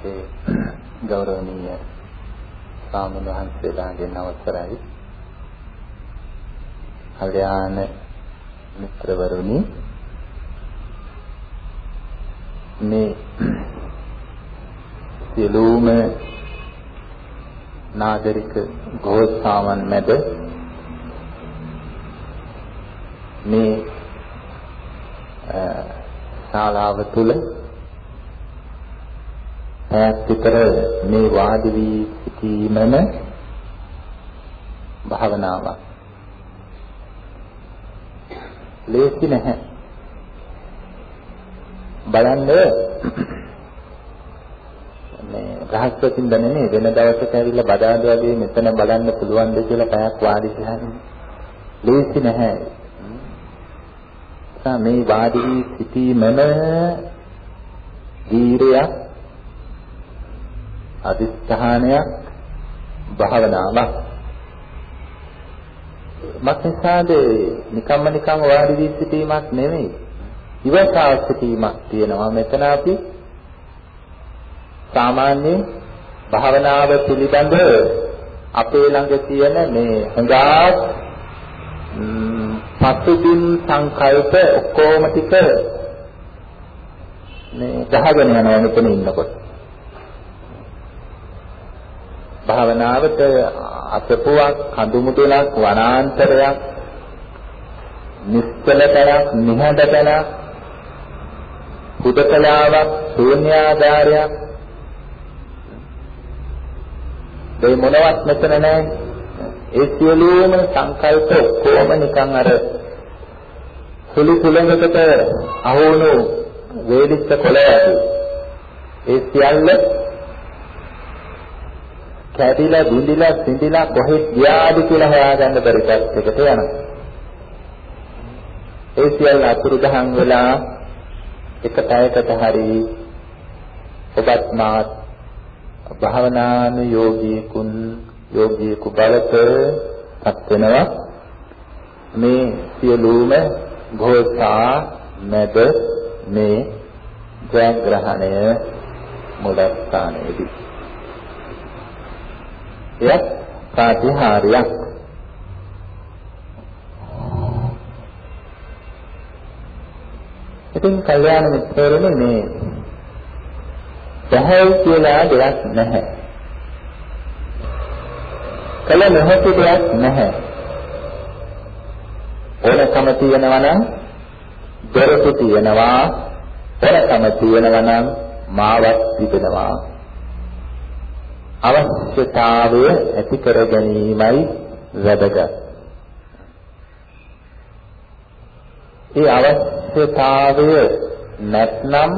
වහන්සේ ගෞරවනීය ස්වාමීන් වහන්සේලාගෙන් අවසරයි. කල්යාණ මිත්‍රවරුනි මේ සියලුම නාගරික ගෝසාවන් මැද මේ ශාලාව තුල පැයක් විතර මේ වාඩි වී සිටීමම භාවනාවක්. ලේසි නැහැ. බලන්න මේ රහස්වතින් දැනෙන්නේ වෙන දවසක ඇවිල්ලා බදාද වගේ මෙතන බලන්න පුළුවන් දෙ කියලා පැයක් වාඩි කරන්නේ. ලේසි නැහැ. මේ වාඩි වී සිටීමම ධීරයක් අදිස්ථානයක් භාවනාවක්. මක්නිසාද නිකම්ම නිකම් වාඩි වී සිටීමක් නෙමෙයි. ඉවසා සිටීමක් තියෙනවා. මෙතන අපි සාමාන්‍ය භාවනාව පිළිබඳ අපේ ළඟ තියෙන මේ හොඳා පසුබිම් සංකල්ප ඔක්කොම ටික මේ ගහගෙන යනවා මෙතන ඉන්නකොට. භාවනාවට අසපුවක් කඳුමුදුලක් වනාන්තරයක් නිශ්චල තැනක් නිහඬ තැනක් හුදකලාවක් ශූන්‍යාකාරයක් ඒ මොනවත් මෙතන නැහැ. ඒ සියලුම සංකල්ප ඔක්කොම නිකන් අර සුළු සුළඟකට අහුණු වේදිච්ච කොළයක්. ඒ සියල්ල කැඩිලා බිඳිලා සිඳිලා කොහෙත් ගියාද කියලා හොයාගන්න බැරි තත්යකට යනවා. ඒ සියල්ල අතුරුදහන් වෙලා එක පැයකට හරි ඔබත් මාත් භාවනාන යෝගීකුන් යෝගීකු බවට පත් වෙනවා මේ සියලුම ഘോഷා මැද මේ ජයග්‍රහණය මුලස්ථානයේදී එයත් ප්‍රතිහාරයක්. ඉතින් කල්යාණ මිත්‍රවරුනි මේ බහැල් කියලා දෙයක් නැහැ. කල නොහැකි දෙයක් නැහැ. ඕනකම තියෙනවා නම් දොරටු තියෙනවා ඕනකම තියෙනවා නම් මාවත් තිබෙනවා අවශ්‍යතාවය ඇති කර ගැනීමයි වැදගත්. ඒ අවශ්‍යතාවය නැත්නම්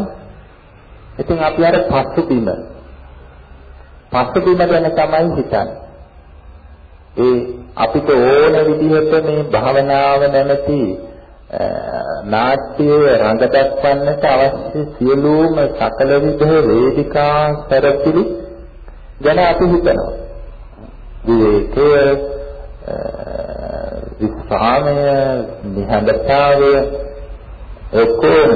ඉතින් අපි අර පසුබිම පසුබිම ගැන තමයි හිතන්නේ. ඒ අපිට ඕන විදිහට මේ භාවනාව නැමැති නාට්‍යයේ රඟ දක්වන්නට අවශ්‍ය සියලුම සකල විද වේදිකා සැරසිලි ගැන අපි හිතනවා. විවේකය, විස්රාමය, නිහඬතාවය ඔක්කොම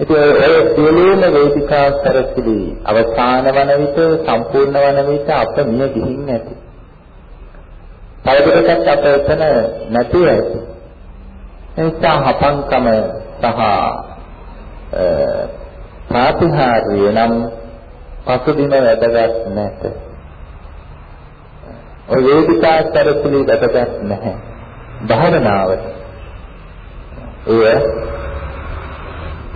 ඉතින් ඒ සියලුම වේදිකා සැරසිලි අවසාන වන විට සම්පූර්ණ වන විට අප මිය ගිහින් ඇති. තවදුරටත් අප එතන නැති ඇති. එනිසා හපංකම සහ ප්‍රාතිහාර්ය නම් පසුබිම වැදගත් නැත. ඔය වේදිකා සැරසිලි වැදගත් නැහැ. භාවනාවට. එය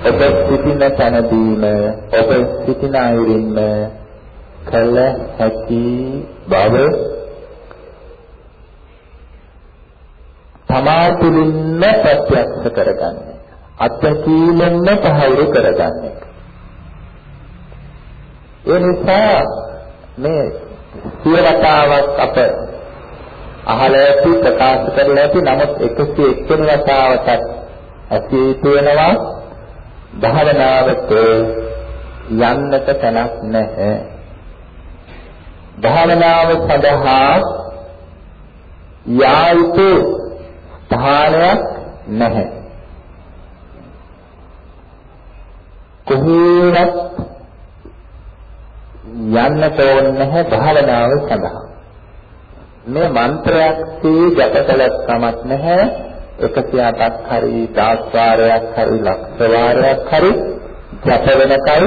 ඔබ සිටින තැනදීම ඔබ සිටින අයුරින්ම කළ හැකි බව තමා තුළින්ම ප්‍රත්‍යක්ෂ කරගන්නේ. අත්දැකීමෙන්ම පහවුරු කරගන්නේ. ඒ නිසා මේ සියවතාවක් අප අහලා ඇති ප්‍රකාශ කරලා ඇති. නමුත් 101 වෙනි වතාවටත් ඇසී තියෙනවා භාවනාවට යන්නට තැනක් නැහැ. භාවනාව සඳහා යා යුතු ස්ථානයක් නැහැ. කොහේවත් යන්නට ඕනේ නැහැ භාවනාව සඳහා. මේ මන්ත්‍රයක් සී ජප කළත් කමක් නැහැ 108ක් හරි 10 වාරයක් හරි ලක්ෂ වාරයක් හරි ජප වෙනකල්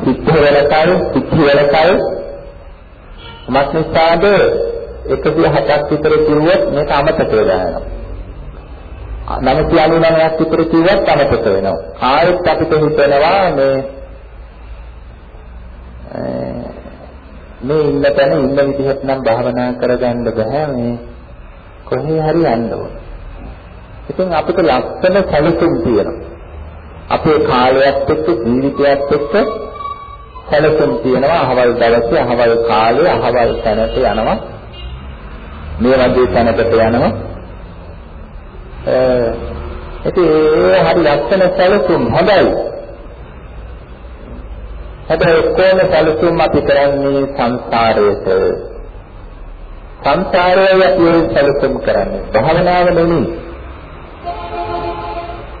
සිද්ධ වෙනකල් සිද්ධ වෙනකල් මත්නිසාද 107ක් විතර කිව්වොත් මේක අමතක වෙලා යනවා. 999ක් විතර කිව්වත් අමතක වෙනවා. ආයෙත් අපිට හිතෙනවා මේ මේ ඉන්න තැන ඉන්න විදිහට නම් භාවනා කරගන්න බෑ මේ කොහේ හරි යන්න ඕන. ඉතින් අපිට ලස්සන සැලසුම් තියෙනවා. අපේ කාලයත් එක්ක ජීවිතයත් එක්ක සැලසුම් තියෙනවා. අහවල් දවසේ අහවල් කාලේ අහවල් තැනට යනවා. මේ වගේ තැනකට යනවා. ඒ ඉතින් ඒ හරි ලස්සන සැලසුම් හොඳයි. හැබැයි කොහොම සැලසුම් අපි කරන්නේ සංසාරයට. සංසාරය යටින් සැලසුම් කරන්නේ. භාවනාව නෙමෙයි.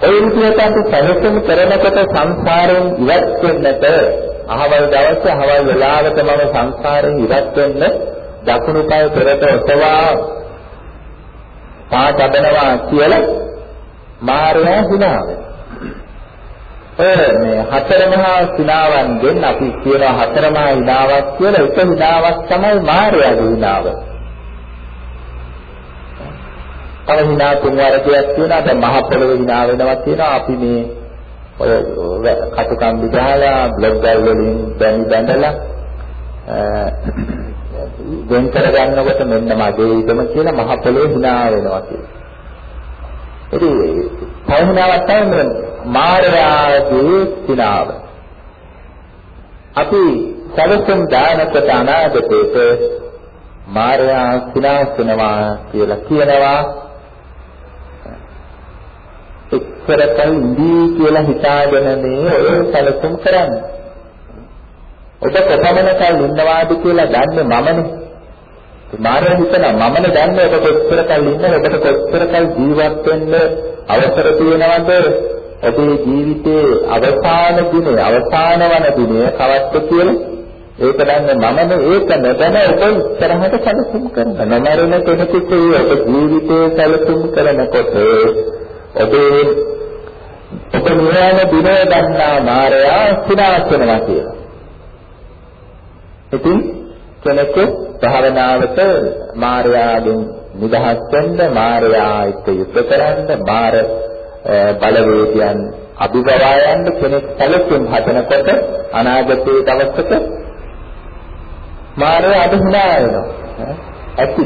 ඒ විදිහට අපි සැලසුම් කරනකොට සංසාරයෙන් ඉවත් වෙන්නට අහවල් දවසේ අහවල් වෙලාවට මම සංසාරයෙන් ඉවත් වෙන්න දකුණු පාය පෙරට ඔසවා පාට අදනවා කියලා මාර්යා හිනාවේ මේ හතර මහා සිනාවන්ගෙන් අපි කියන හතර මහා හිනාවක් කියලා එක හිනාවක් තමයි මායාවේ හිනාව. තව හිනා තුන් වර්ගයක් තියෙනවා දැන් මහ පොළොවේ හිනා වෙනවා කියනවා අපි මේ ඔය කටුකම්බි ගහලා බ්ලොග් වල වලින් බැනි බැඳලා වෙන් කර ගන්නකොට මෙන්න මගේ ඉදම කියලා මහ පොළොවේ හිනා වෙනවා කියලා. ඉතින් තව හිනාවක් තමයි මායාවේ සිනාව. අපි සැලසුම් දානකට අනාගතේට මායා සිනාසනවා කියලා කියනවා. එක්තරකල් ඉදී කියලා හිතාගෙන මේ ඔය සැලසුම් කරන්නේ. ඔබ කොපමණකල් ඉන්නවාද කියලා දන්නේ මමනේ. මාර්ය හිතනවා මමනේ දන්නේ ඔබ කොච්චරකල් ඉන්නද ඔබට කොච්චරකල් ජීවත් වෙන්න අවසර තියෙනවද ඔබේ ජීවිතයේ අවසාන දිනේ අවසාන වන දිනේ කවද්ද කියලා? ඒක දන්නේ මමනේ ඒක නැදන ඔබ ඉස්සරහට සැලසුම් කරනවා. නොමරන කෙනෙකුට ඔබ ජීවිතයේ සැලසුම් කරනකොට ඔබේ ඔබ නිවන දිනේ දන්නා මායя සිනාසනවා කියලා. ඉතින් කෙනෙකු භාවනාවට මායාවෙන් නිදහස් වෙන්න මායා එක්ක යුද්ධ කරන්න මාර බලවේගයන් අභිබවා යන්න කෙනෙක් සැලසුම් හදනකොට අනාගතයේ දවසක මානව අදහනා වෙනවා ඇති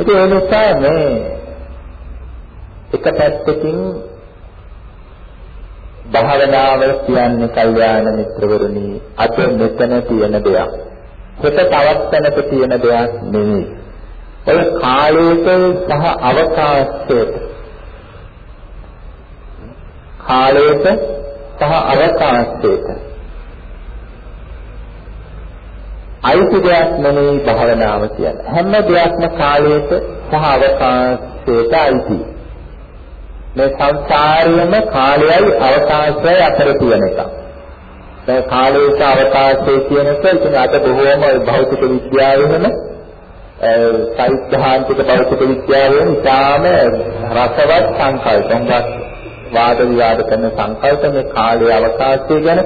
ඒ නිසා මේ එක පැත්තකින් භාවනාව කියන්නේ කල්යාණ මිත්‍රවරුනි අද මෙතන තියෙන දෙයක්. හෙට තවත් තැනක තියෙන දෙයක් නෙවෙයි. ඔය කාලයක සහ අවකාශයක කාලයට සහ අවකාශයට අයිති දෙයක් නෙමෙයි භාවනාව කියන්නේ. හැම දෙයක්ම කාලයට සහ අවකාශයට අයිති. මේ සංසාරයේම කාලයයි අවකාශයයි අතර තියෙන එක. දැන් කාලයට අවකාශය කියන එක ඉතින් අද බොහෝම භෞතික විද්‍යාවෙම සෛද්ධාන්තික භෞතික විද්‍යාවෙම ඉතාම රසවත් සංකල්පයක් වාද විවාද කරන සංකල්ප මේ කාලය අවකාශය ගැන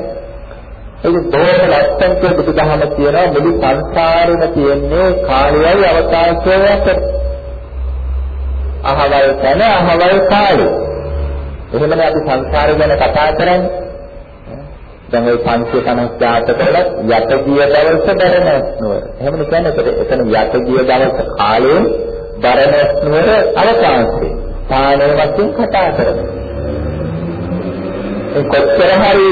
ඒක බොහොම ලස්සනට බුදුදහම කියනවා මුළු සංසාරෙම තියෙන්නේ කාලයයි අවකාශයයි අතර. අහවල් තැන අහවල් කාලේ. එහෙමනේ අපි සංසාරය ගැන කතා කරන්නේ. දැන් ওই 550 ජාතකවල යට ගිය දවස බරණස් නුවර. එහෙමනේ කියන්නේ එතන යට ගිය දවස කාලයෙන් බරණස් නුවර අවකාශය. තානේ වශයෙන් කතා කරනවා. කොච්චර හරි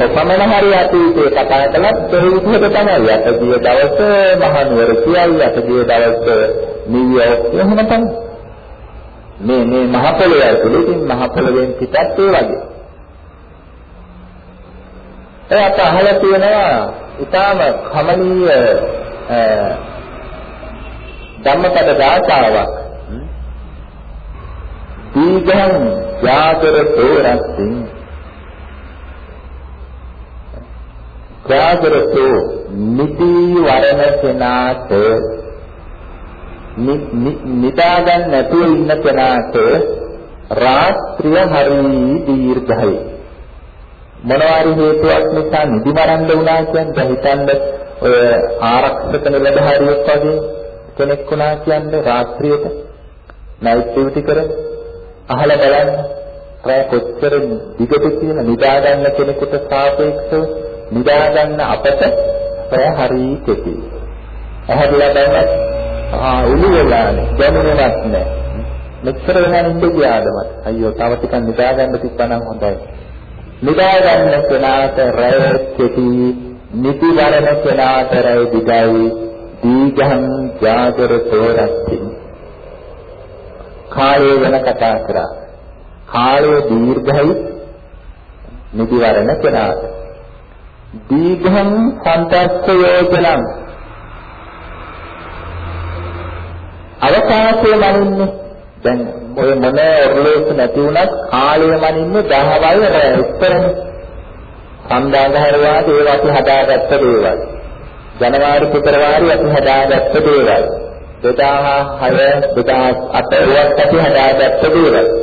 කොපමණ හරි අතීතේ කතා කළත් ඒ විදිහට තමයි. යටගිය දවස මහනුවර කියයි යටගිය දවස නිව්යෝර්ක් එහෙම තමයි. මේ මේ මහ පොළොවේ ඇතුළේ ඉතින් මහ පොළොවෙන් පිටත් ඒ වගේ. එයාට අහලා තියෙනවා ඊටාම කමනීය ධම්මපද දාතාවක් දීඝං යාතර තෝරස්සින් ජාගරතෝ නිති වරණ කෙනාට නිදා ගන්න නැතුව ඉන්න කෙනාට රාත්‍රිය හරි දීර්ඝයි. මොනවාරි හේතුවක් නිසා නිදි මරන්න වුණා කියන්නේ හිතන්න ඔය ආරක්ෂක නිලධාරියෙක් වගේ කෙනෙක් වුණා කියන්නේ රාත්‍රියට නයිට් ඩියුටි කරන අහලා බලන්න. රෑ කොච්චර දිගට කියන නිදා ගන්න කෙනෙකුට සාපේක්ෂව නිදා ගන්න අපට රෑ හරි කෙටි. ඇහැරලා බලන්න ආ උළු වෙලානේ දැනෙන්නවත් නැහැ. මෙච්චර වෙනා නිින්ද ගියාද මට. අයියෝ තව ටිකක් නිදා ගන්න තිබ්බනම් හොඳයි. නිදා ගන්න කෙනාට රැය කෙටි, නිති වරණ කෙනාට රැය දිගයි, දීඝං ජාගරතෝ රත්ති. කාලය ගැන කතා කරා. කාලය දීර්ඝයි, නිති වරණ කෙනාට. දීඝං සන්තස්ස යෝජනං අවකාශය මනින්නේ දැන් ඔය මොන ඔරලෝසු නැති වුණත් කාලය මනින්නේ දහවල් රැ උත්තරනේ. සම්දාගහර වාදී ඒවා අපි හදාගත්ත දේවල්. ජනවාරි පෙබරවාරි අපි හදාගත්ත දේවල්. 2006 2008 ඒවත් අපි හදාගත්ත දේවල්.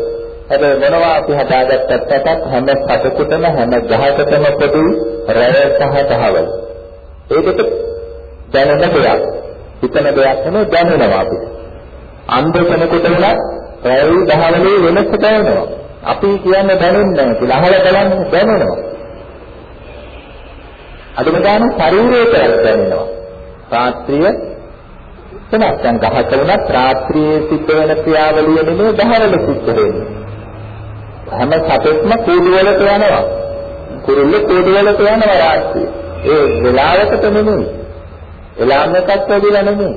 හැබැයි මොනවා අපි හදාගත්තත් හැම සතෙකුටම හැම ගහකටම පොදු රැය සහ දහවල් ඒකට දැනෙන දෙයක් හිතන දෙයක් නෙමෙයි දැනෙනවා අපිට අන්ධ කෙනෙකුට උනත් පැය 10 වෙනස දැනෙනවා. අපි කියන්නේ දැනෙන්නේ නැහැ කියලා. අහලා බලන්න දැනෙනවා. අදම ගන්න ශරීරයට දැනෙනවා. රාත්‍රිය වෙනස් දැන් ගහක වුණත් රාත්‍රියේ සිද්ධ වෙන ක්‍රියාවලිය නෙමෙයි දහවල සිද්ධ වෙන්නේ. හැම සතෙක්ම කූඩු වලට යනවා. කුරුල්ල කූඩු වලට යනවා රාත්‍රියේ. ඒ වෙලාවකට නෙමෙයි. එලාම් එකක් වැඩිලා නෙමෙයි.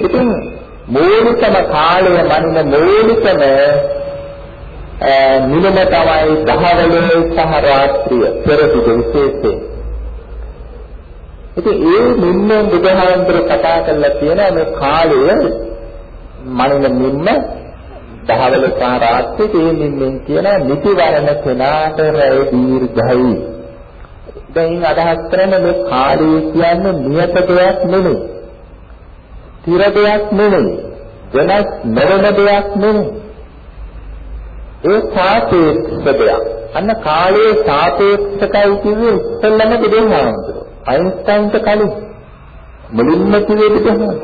ඉතින් මූලිකම කාලය මනින මූලිකම නිලම තමයි දහවලේ සහ රාත්‍රිය පෙරදි විශේෂයෙන්. ඉතින් ඒ නිම්ම බුදුහාමුදුර කතා කරලා තියෙන මේ කාලය මනින නිම්ම දහවල සහ රාත්‍රියේ ඒ නිම්මෙන් කියන නිතිවරණ කෙනාට රැය දීර්ඝයි. දැන් අදහස් කරන්නේ මේ කාලය කියන්නේ නියත දෙයක් නෙමෙයි. ස්ථිර දෙයක් නෙමෙයි. වෙනස් නොවන දෙයක් නෙමෙයි. ඒ සාපේක්ෂ දෙයක්. අන්න කාලයේ සාපේක්ෂකයි කිව්වේ ඉස්සෙල්ලම දෙන්නාන්තර. අයින්ස්ටයින්ට කලින් මුලින්ම කිව්වේ දෙන්නා.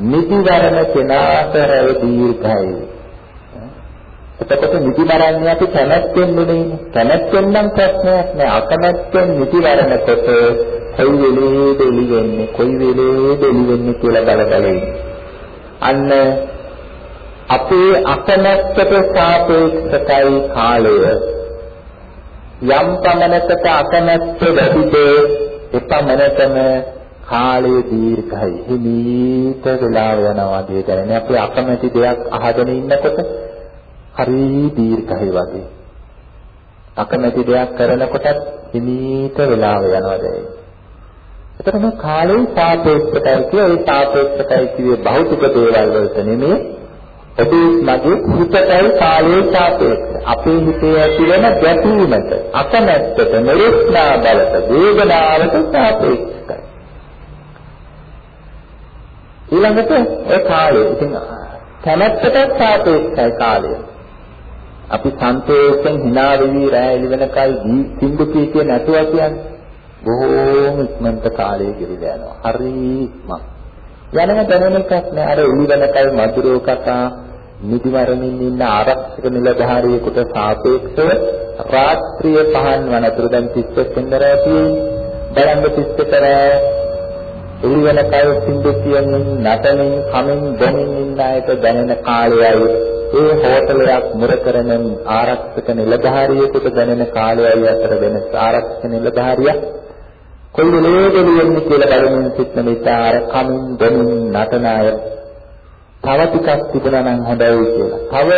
නිදිවරණ කෙනාතර දීර්ඝයි. එතකොට නිදි මරන්නේ අපි කැමැත්තෙන් නෙමෙයි. කැමැත්තෙන් නම් ප්‍රශ්නයක් නෑ. අකමැත්තෙන් නිදිවරණ කොට කොයි වෙලේද එළි වෙන්නේ? කොයි වෙලේද එළි වෙන්නේ කියලා බල බල අන්න අපේ අකමැත්තට සාපේක්ෂකයි කාලය. යම් පමණකට අකමැත්ත වැඩිද එපමණටම කාලය දීර්ඝයි. හිමීට වෙලාව යනවා වගේ දැනෙන අපි අකමැති දෙයක් අහගෙන ඉන්නකොට හරි දීර්ඝයි වගේ අකමැති දෙයක් කරනකොටත් හිමීට වෙලාව යනවා දැනෙන එතකොට මේ කාලේ සාපේක්ෂකයි කිය ඒ සාපේක්ෂකයි කියේ භෞතික දේවල් වලට නෙමෙයි ඔබේ මගේ හිතටයි කාලේ සාපේක්ෂ. අපේ හිතේ ඇතිවන ගැටීමට, අකමැත්තට, නිරුස්නා බලට, වේදනාවට සාපේක්ෂයි. ඊළඟට ඒ කාලය. ඉතින් කැමැත්තට සාපේක්ෂයි කාලය. අපි සන්තෝෂෙන් hina වෙවි රැය එළි වෙනකල් සින්දු කී කිය නැතුව කියන්නේ බොහෝම ඉක්මනට කාලය ගෙවිලා යනවා. හරිම. යනම දැනෙන එකක් නෑ. අර උලිවනකල් මధుරෝ කතා නිදිමරමින් ඉන්න ආරක්ෂක නිලධාරියෙකුට සාපේක්ෂව රාත්‍රිය පහන් වනතුරු දැන් 30 වෙනිදා තියෙන්නේ. බලන්න 30 කරා උලිවනකල් සින්දු කියමින් නටමින් කමින් බොමින් ඉන්න අයට දැනෙන කාලයයි ඒ හෝටලයක් මුර කරන ආරක්ෂක නිලධාරියෙකුට දැනෙන කාලයයි අතර වෙනස ආරක්ෂක නිලධාරියා කොයි වෙලේද වෙන්නේ කියලා බලමින් සිටන නිසා අර කමින් දෙමින් නටන අය තව ටිකක් තිබුණා නම් හොඳයි කියලා. තව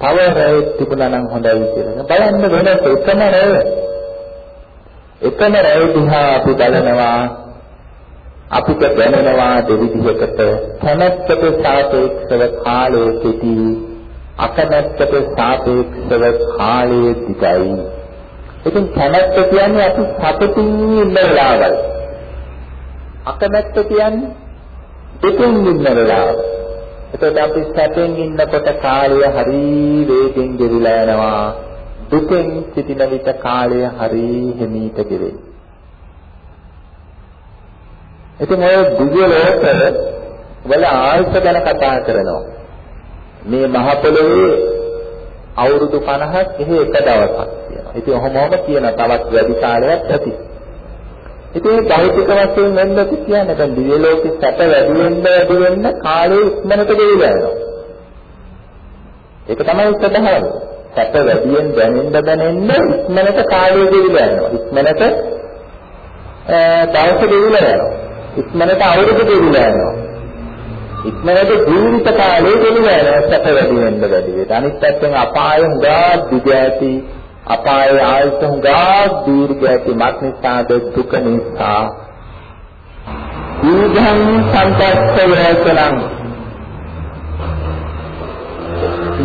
තව රැයි තිබුණා නම් හොඳයි කියලා. බලන්න වෙනස එකම රැය. එකම රැය දිහා අපි බලනවා අපිට දැනෙනවා දෙවිදිහකට කැමැත්තට සාපේක්ෂව කාලයේ කෙටි අකමැත්තට සාපේක්ෂව කාලයේ දිගයි ඉතින් කැමැත්ත කියන්නේ අපි සතුටින් ඉන්න වෙලාවයි. අකමැත්ත කියන්නේ දුකින් ඉන්න වෙලාව. එතකොට අපි සැපෙන් ඉන්නකොට කාලය හරි වේගෙන් ගෙවිලා යනවා. දුකෙන් සිටින විට කාලය හරි හිමීට ගෙවේ. ඉතින් ඔය දිව්‍ය ලෝක වල ආයුෂ ගැන කතා කරනවා. මේ මහ පොළොවේ අවුරුදු 50ක් එහෙ එක දවසක් කියනවා. ඉතින් ඔහොමම කියන තවත් වැඩි කාලයක් ඇති. ඉතින් මේ භෞතික වශයෙන් වෙන්නත් කියන්නේ දැන් දිව්‍ය ලෝකෙ සැප වැඩි වෙන්න වැඩි වෙන්න කාලය ඉක්මනට ගෙවිලා යනවා. ඒක තමයි ස්වභාවය. සැප වැඩියෙන් දැනෙන්න දැනෙන්න ඉක්මනට කාලය ගෙවිලා යනවා. ඉක්මනට දවස ගෙවිලා යනවා. ඉක්මනට අවුරුදු ගෙවිලා යනවා. ඉක්මනට ජීවිත කාලය ගෙවිලා යනවා. සැප වැඩි වෙන්න වැඩි වෙන්න. අනිත් පැත්තෙන් අපාය හුඟා දිග ඇති අපායේ ආයත හුඟා දීර්ඝ ඇති මත්නිසාද දුක නිසා දීඝං සම්පස්ස වේතනං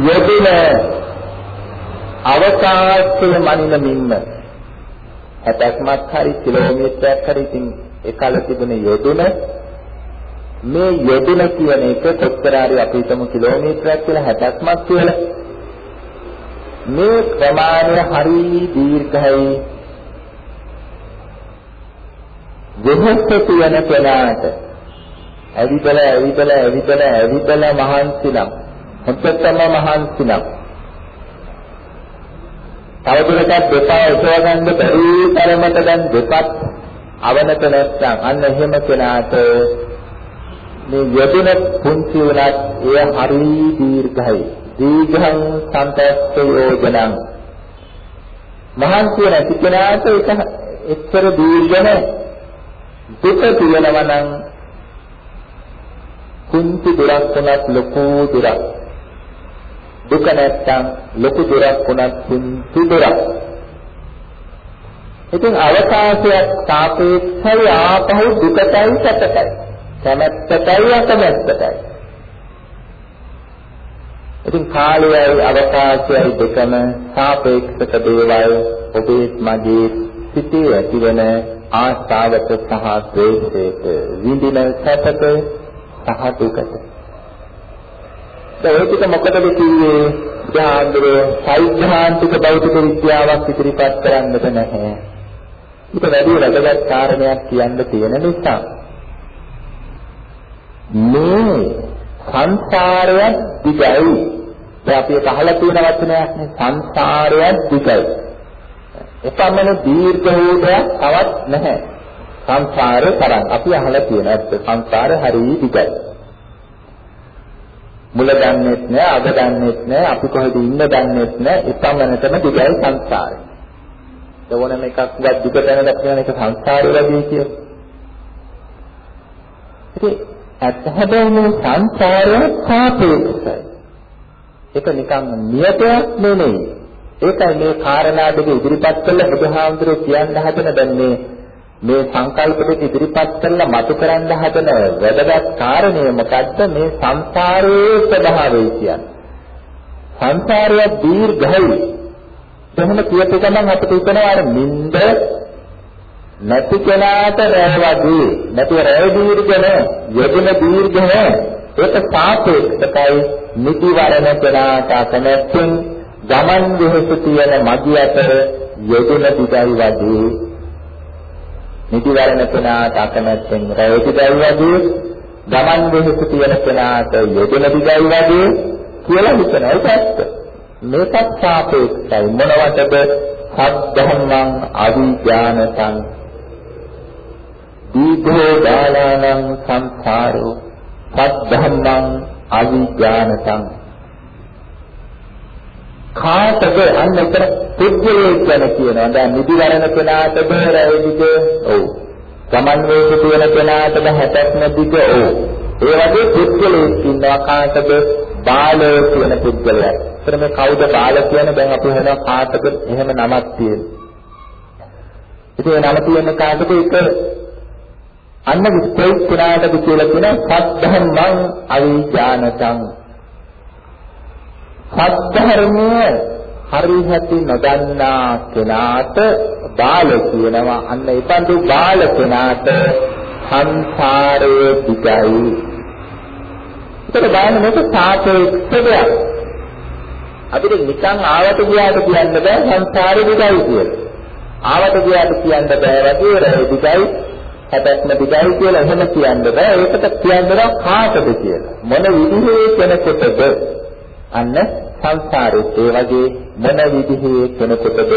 යදින අවකාශයේ මනින මින්න හැතක්මත් හරි කිලෝමීටරයක් හරි ඉතින් එකල තිබුණ යොදුන මේ යොදුන කියන එක කොච්චර හරි අපි හිතමු කිලෝමීටරයක් කියලා හැතක්මත් කියලා. මේ ප්‍රමාණය හරි දීර්ඝයි. වෙහස තියෙන කෙනාට ඇවිදලා ඇවිදලා ඇවිදලා ඇවිදලා මහන්සි නම් හොත්තම මහන්සි නම් තවදුරටත් දෙපා උසව ගන්න බැරි තරමට දැන් දෙපත් අවනත නැත්නම් අන්න එහෙම කෙනාට මේ යෙදුන පුංචි වුණත් එය හරි දීර්ඝයි. දීඝං සම්පස්ස යෝජනං. මහන්සිය නැති කෙනාට ඒක එච්චර දීර්ඝන දුක තියෙනවා නම් කුංචි දුරක් වුණත් ලොකු දුරක්. දුක නැත්තම් ලොකු දුරක් වුණත් කුංචි දුරක්. ඉතින් අවකාශයක් සාපේක්ෂව ආපහු දුකටයි සැපටයි කැමැත්තටයි අකමැත්තටයි ඉතින් කාලයයි අවකාශයයි දෙකම සාපේක්ෂක දේවල් ඔබේ මගේ සිටේ ඇතිවන ආශාවට සහ ද්වේෂයට විඳින සැපට සහ දුකට. ඒක මොකටද කිව්වේ? ඥානදර සෛද්ධාන්තික භෞතික විද්‍යාවක් ඉදිරිපත් කරන්නට නැහැ. ඊට වැඩි වැදගත් කාරණයක් කියන්න තියෙන නිසා. මේ සංසාරය දිගයි දැන් අපි ඒක අහලා තියෙන වචනයක් නේ සංසාරයක් දිගයි. එපමණ දීර්ඝ වූ දෙයක් තවත් නැහැ. සංසාරේ තරම් අපි අහලා තියෙන ඇත්ත සංසාරේ හරිය දිගයි. මුල දන්නේත් නැහැ, අග දන්නේත් නැහැ, අපි කොහෙද ඉන්න දන්නේත් නැහැ. එපමණටම දිගයි සංසාරේ. ඕනම එකක් වත් දුක දැනගන්න කියන එක සංසාරේ වගේ කියලා. ඉතින් ඇත්ත හැබැයි මේ සංසාරය සාපේක්ෂයි. ඒක නිකන් නියතයක් නෙමෙයි. ඒකයි මේ කාරණා දෙක ඉදිරිපත් කළ බුදුහාමුදුරුවෝ කියන්න හදන දැන් මේ මේ සංකල්ප දෙක ඉදිරිපත් කරලා මතු කරන්න හදන වැදගත් කාරණය මොකද්ද මේ සංසාරයේ ස්වභාවය කියන්නේ. සංසාරය දීර්ඝයි. එහෙම කියපු ගමන් අපිට හිතෙනවා අර නිନ୍ଦ නැති කෙනාට රැය වගේ නැතුව රැය දීර්ඝ නෑ යෙදෙන දීර්ඝ නෑ ඒක සාපේක්ෂකයි නිතිවරණ කෙනාට අකමැත්තෙන් ගමන් වෙහසු තියෙන මගිය අතර යෙදෙන දිගයි වගේ. නිතිවරණ කෙනාට අකමැත්තෙන් රැය දිගයි වගේ. ගමන් වෙහසු තියෙන කෙනාට යෙදෙන දිගයි වගේ කියලා හිතනවා. ඒක ඇත්ත. මේකත් සාපේක්ෂයි මොනවටද? සද්ධම්මං අවිඥානසං. දීඝෝ දාලානං සංඛාරෝ. සද්ධම්මං අවිඥානතං කාටද? අන්න එතන පුද්ගලයේ ගැන කියනවා. දැන් නිදිවරණ කෙනාට බහැරෙයිද ඔව්. ගමන් වේග තියෙන කෙනාටද හැටක් නැතිද? ඔව්. ඒ වගේ පුද්ගලයෙක් ඉන්නවා කාටද? බාල කියන පුද්ගලයා. එතන මේ කවුද බාල කියන්නේ? දැන් අපි හොයනවා කාටද එහෙම නමක් තියෙන්නේ ඉතින් ඒ නම තියෙන කාටද ඒක? අන්න විස්තර පුරාටද කියලා කියන සද්ධම්මං අවිඥානතං. සද්ධර්මය හරි හැටි නොදන්නා කෙනාට බාල කියනවා. අන්න ඒ බඳු බාල කෙනාට සංසාරයේ දිගයි. ඒකට බලන්න මේක සාපේක්ෂ දෙයක් අපිට නිකන් ආවට ගියාට කියන්න බෑ සංසාරේ දිගයි කියලා. ආවට ගියාට කියන්න බෑ වගේ රේ දිගයි හැබැත්ම දිගයි කියලා එහෙම කියන්න බෑ. ඒකට කියන්න කාටද කියලා. මොන විදිහේ කෙනෙකුටද? අන්න සංසාරෙත් ඒ වගේ මොන විදිහේ කෙනෙකුටද?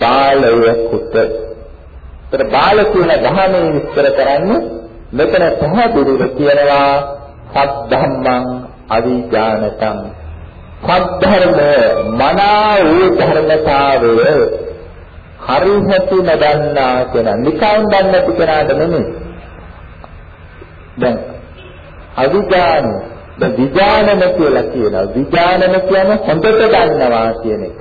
බාලයෙකුට. ඒතර බාල කියන ධර්මයේ විස්තර කරන්නේ මෙතන පැහැදිලිව කියනවා සද්ධම්මං අවිජානතං සද්ධර්ම මනා වූ ධර්මතාවය හරිහට නදන්නා කියන නිකන් දන්නේ කෙනාට නෙමෙයි. දැන් අවිජාන දැන් විඥානන කියලා කියනවා. විඥානන කියන්නේ හොඳට දන්නවා කියන එක.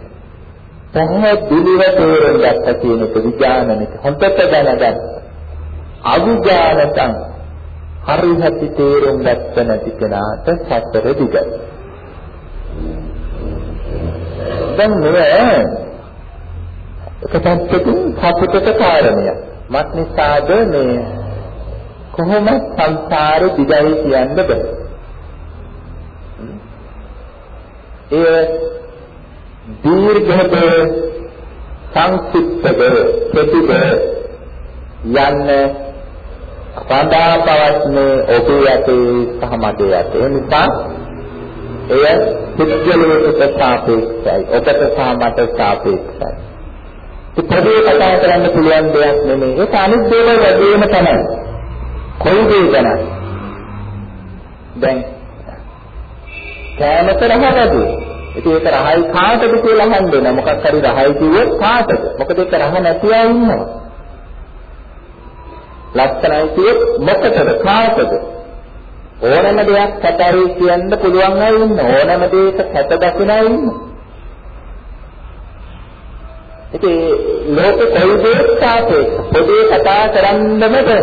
පැහැදිලිව තේරුම් ගත්ත කියන එක විඥානනක හොඳට දැනගන්න. අවිඥානතං හරියට තේරුම් ගත්ත නැති කෙනාට සතර දිගයි. දැන් මේ එකපැත්තකින් සතුටට කාරණයක්. මත් නිසාද මේ කොහොම සංසාර දිගයි කියන්න බෑ. එය දීර්ඝද සංක්ෂිප්තද කෙටිද යන්න සදා පවත්නේ ඔබේ යතේ සහ මගේ යතේ නිසා එය පුද්ගලයාට සාපේක්ෂයි. ඔබට සහ මට සාපේක්ෂයි. ඉතින් කතා කරන්න පුළුවන් දෙයක් නෙමෙයි. ඒක අනිත් දේවල් වගේම තමයි. කොයි දේ ගැන දැන් කෑමට රහ වැඩි. ඉතින් ඒක රහයි කාටද කියලා අහන්න? මොකක් හරි රහයි කිව්වොත් කාටද? මොකද ඒක රහ නැති අය ඉන්නවා. ලක්ෂණයි කිව්වොත් මොකටද කාටද? ඕනම දෙයක් සැතරි කියන්න පුළුවන් අය ඉන්න ඕනම දෙයක සැත දකින අය ඉන්න. ඉතින් ලෝක කොයි දෙයක් සාපේක්ෂ පොදේ කතා කරන්නම බෑ.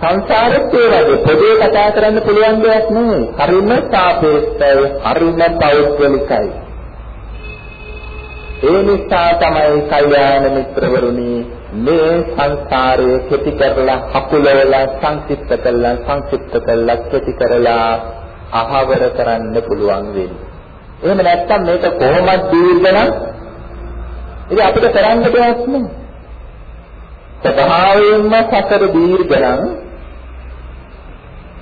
සංසාරෙත් ඒ වගේ පොදේ කතා කරන්න පුළුවන් දෙයක් නෙවෙයි. හරිම සාපේක්ෂයි, හරිම පෞද්ගලිකයි. ඒ නිසා තමයි කල්යාණ මිත්‍රවරුනි මේ සංසාරයේ කෙටි කරලා හකුලවලා සංක්ෂිප්ත කරලා සංක්ෂිප්ත කරලා කෙටි කරලා අහවර කරන්න පුළුවන් වෙන්නේ. එහෙම නැත්නම් මේක කොහොමද දීර්ඝ නම් ඉතින් අපිට කරන්න දෙයක් නෑ. ස්වභාවයෙන්ම සතර දීර්ඝ නම්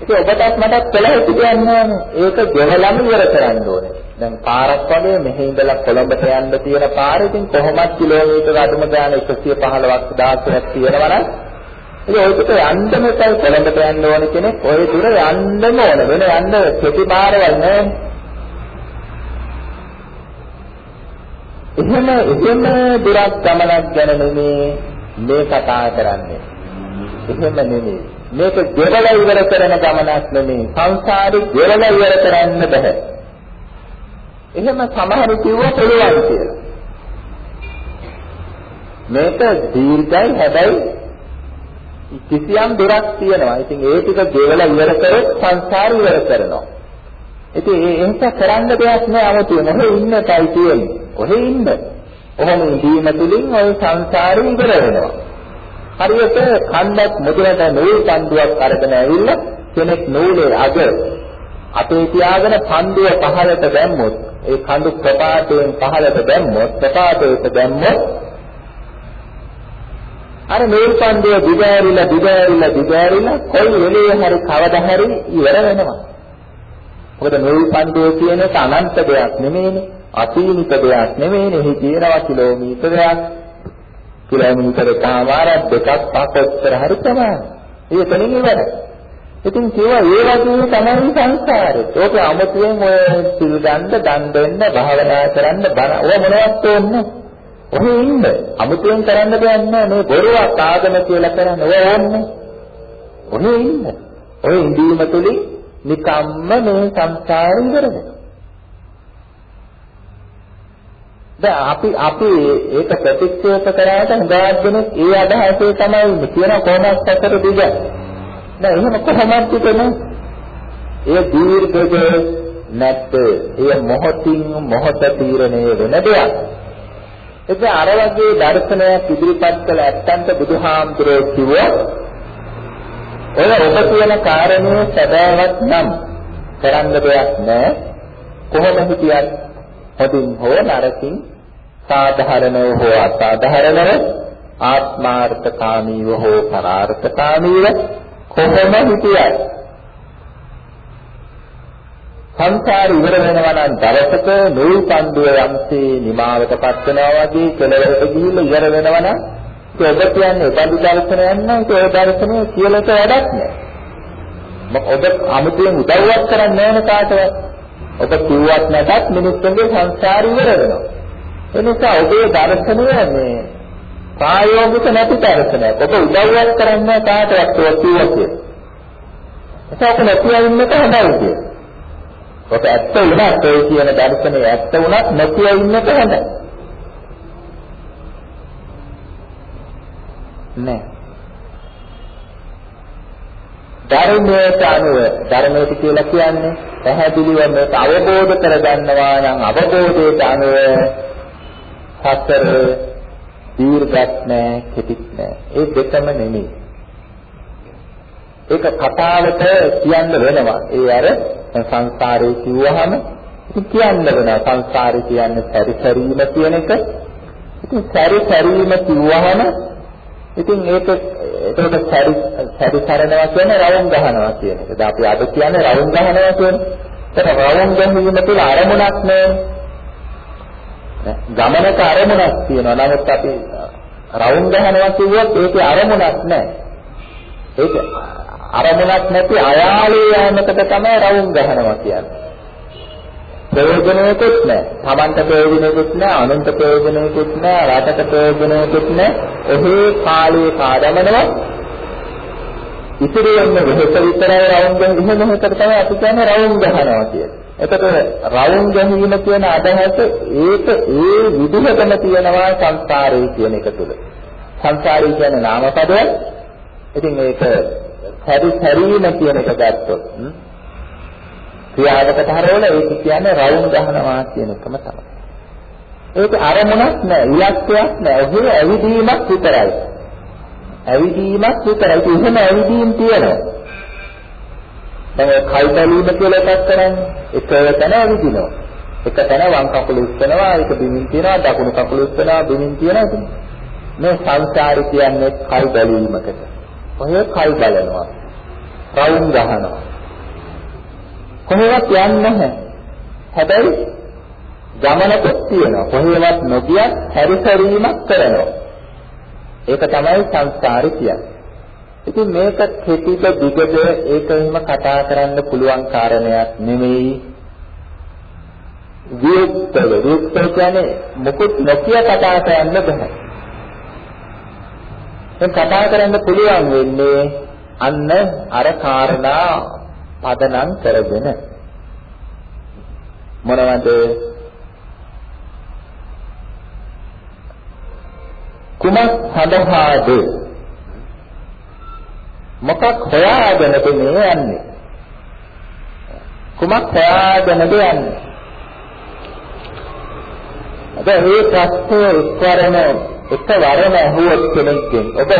ඉතින් ඔබටත් මටත් කළ යුතු දෙයක් නෑනේ. ඒක ගෙවලම ඉවර කරන්න ඕනේ. දැන් පාරක් වගේ මෙහි ඉඳලා කොළඹට යන්න තියෙන පාර ඉතින් කොහොමත් කිලෝමීටර අඩුම ගාන 115ක් 1000ක් තියෙනවා නම් ඉතින් ඔයකට යන්නම එකයි කොළඹට යන්න ඕන කෙනෙක් ඔය දුර යන්නම ඕන. වෙන යන්න කෙටි පාරවල් නෑ. එහෙම එහෙම දුරක් ගමනක් ගැන නෙමේ මේ කතා කරන්නේ. එහෙම නෙමෙයි. මේක ගෙවල ඉවර කරන ගමනක් නෙමෙයි. සංසාරේ ගෙවල ඉවර කරන්න බෑ. එහෙම සමහරු කිව්ව පුළුවන් කියලා. මේක දීර්ඝයි හැබැයි කිසියම් දුරක් තියෙනවා. ඉතින් ඒ ටික ගෙවලා ඉවර කරොත් සංසාර ඉවර කරනවා. ඉතින් ඒක කරන්න දෙයක් නෑ 아무තුන. ඔහේ ඉන්න තයි තියෙන්නේ. ඔහේ ඉන්න. ඔහොම ඉඳීම තුලින් ඔය සංසාරේ ඉවර වෙනවා. හරියට කන්දක් මුදුනට නූල් පන්දුවක් අරගෙන ඇවිල්ලා කෙනෙක් නූලේ අග අපේ තියාගෙන පන්දුව පහලට දැම්මොත් ඒ කඳු ප්‍රපාතයෙන් පහළට දැම්මොත් ප්‍රපාතයට දැම්මොත් අර නූල් පන්දුව දිගෑරිලා දිගෑරිලා දිගෑරිලා කොයි වෙලේ හරි කවදා හරි ඉවර වෙනවා. මොකද නූල් පන්දුව කියන එක අනන්ත දෙයක් නෙමෙයිනේ. අසීමිත දෙයක් නෙමෙයිනේ. එහි තියෙනවා කිලෝමීටරයක් කිලෝමීටර කමාරක් දෙකක් පහක්තර හරි තමයි. ඒක තනින් ඉවර. ඉතින් කියවා ඒ වගේ තමයි සංසාරේ. ඒක අමතුයෙන් ඔය සිල් ගන්න, දන් දෙන්න, භාවනා කරන්න, බණ ඔය මොනවත් ඕනේ ඔහේ ඉන්න. අමතුයෙන් කරන්න දෙයක් නෑ. මේ බොරුවක් ආගම කියලා කරන්නේ ඔය ඕන්නේ. ඔහේ ඉන්න. ඔය ඉඳීම තුලින් නිකම්ම මේ සංසාරේ ඉවර වෙනවා. දැන් අපි අපි ඒක ප්‍රතික්ෂේප කරාට හුඟක් දෙනෙක් ඒ අදහසේ තමයි ඉන්නේ කියන කොහොමද සතර දිග. දැන් එහෙම කොහොමද කියන්නේ? ඒ දීර්ඝද නැත්ද? එය මොහොතින් මොහොත තීරණය වෙන දෙයක්. ඒක අර වගේ දර්ශනයක් ඉදිරිපත් කළ ඇත්තන්ට බුදුහාමුදුරේ කිව්වා ඔය ඔබ කියන කාරණේ සැබෑවත් නම් කරන්න දෙයක් නැහැ. කොහොම හිටියත් හොඳින් හෝ නරකින් සාධාරණව හෝ අසාධාරණව ආත්මාර්ථකාමීව හෝ පරාර්ථකාමීව කොහොම හිටියත් සංසාරේ ඉවර වෙනවා නම් දවසක නූල් පන්දුව යම්සේ නිමාවටපත් වෙනවා වගේ කෙලවරට ගිහිල්ලා ඉවර වෙනවා නම් ඒක ඔබ කියන්නේ බඳු දර්ශනයක් නම් ඒක ඔය දර්ශනය කියලට වැඩක් නෑ. මොකද ඔබ අමුතුවෙන් උදව්වක් කරන්නේ නැහැ කාටවත්. ඔබ කිව්වත් නැතත් මිනිස්සුන්ගේ සංසාරය ඉවර වෙනවා. ඒ නිසා ඔබේ දර්ශනය මේ ප්‍රායෝගික නැති දර්ශනයක්. ඔබ උදව්වක් කරන්නේ කාටවත් ඔය කිව්වා කියලා. ඒක නැතිව ඉන්නක හොඳයි කියලා. ඔක ඇත්ත වුණත් ඒ කියන දර්ශනය ඇත්ත වුණත් නැතිව ඉන්නක හොඳයි. නෑ. ධර්මයට අනුව ධර්මයට කියලා කියන්නේ පැහැදිලිව මේක අවබෝධ කරගන්නවා නම් අවබෝධයට අනුව සතර දීර්ඝත් නෑ කෙටිත් නෑ ඒ දෙකම නෙමෙයි ඒක කතාවට කියන්න වෙනවා ඒ අර සංසාරේ කිව්වහම ඉතින් කියන්න වෙනවා සංසාරේ කියන්නේ පරිසරීම කියන එක ඉතින් පරිසරීම කිව්වහම ඉතින් ඒක එතකොට සැරි සැරි කරනවා කියන්නේ රවුම් ගහනවා කියන එක. දැන් අපි අද කියන්නේ රවුම් ගහනවා කියන්නේ. ඒක රවුම් ගැනීම තුළ අරමුණක් නෑ. ගමනක අරමුණක් තියෙනවා. නමුත් අපි රවුම් ගහනවා කිව්වොත් ඒකේ අරමුණක් නෑ. ඒක අරමුණක් නැති අයාලේ යෑමකට තමයි රවුම් ගහනවා කියන්නේ. ප්‍රයෝජනයකුත් නැහැ. Tamanta ප්‍රයෝජනයකුත් නැහැ, අනුන්ට ප්‍රයෝජනයකුත් නැහැ, රටට ප්‍රයෝජනයකුත් නැහැ. ඔහේ කාලේ කාදමනව ඉතිරියන්න වෙහෙස විතරයි රවුම් ගහන එහෙම හිතට තමයි අපි කියන්නේ රවුම් ගහනවා කියන්නේ. එතකොට රවුම් ගැනීම කියන අදහස ඒක ඒ විදිහටම තියෙනවා සංස්කාරය කියන එක තුළ. සංස්කාරය කියන්නේ නාමපදයක්. ඉතින් මේක පරි පරීම කියන එක ගත්තොත් ක්‍රියාවකට හරවල ඒක කියන්නේ රවුම් ගහනවා කියන එකම තමයි. ඒක අරමුණක් නෑ, ඉලක්කයක් නෑ. ඔහේ ඇවිදීමක් විතරයි. ඇවිදීමක් විතරයි. ඒක එහෙම ඇවිදීම් තියෙනවා. දැන් කයි බැලීම කියලා එකක් කරන්නේ. එක තැන ඇවිදිනවා. එක තැන වම් කකුල උස්සනවා, ඒක බිමින් තියනවා, දකුණු කකුල උස්සනවා, බිමින් තියනවා. මේ සංසාරي කියන්නේ කයි බැලීමකට. ඔය කයි බලනවා. රවුම් ගහනවා. කොහෙවත් යන්නේ නැහැ. හැබැයි ගමනකුත් තියෙනවා. කොහෙවත් නොගියත් හැරිසරීමක් කරනවා. ඒක තමයි සංසාරي කියන්නේ. ඉතින් මේක කෙටිද දිගද ඒක එහෙම කතා කරන්න පුළුවන් කාරණයක් නෙමෙයි. වියුක්තව වියුක්ත කියන්නේ මොකුත් නොකිය කතා කරන්න බෑ. දැන් කතා කරන්න පුළුවන් වෙන්නේ අන්න අර කාරණා පදනම් කරගෙන මොනවද කුමක් සඳහාද මොකක් හොයාගෙනද මේ යන්නේ කුමක් හොයාගෙනද යන්නේ අද මේ ප්‍රශ්නේ උත්තරන එකවරම ඇහුවොත් කෙනෙක්ගෙන් ඔබ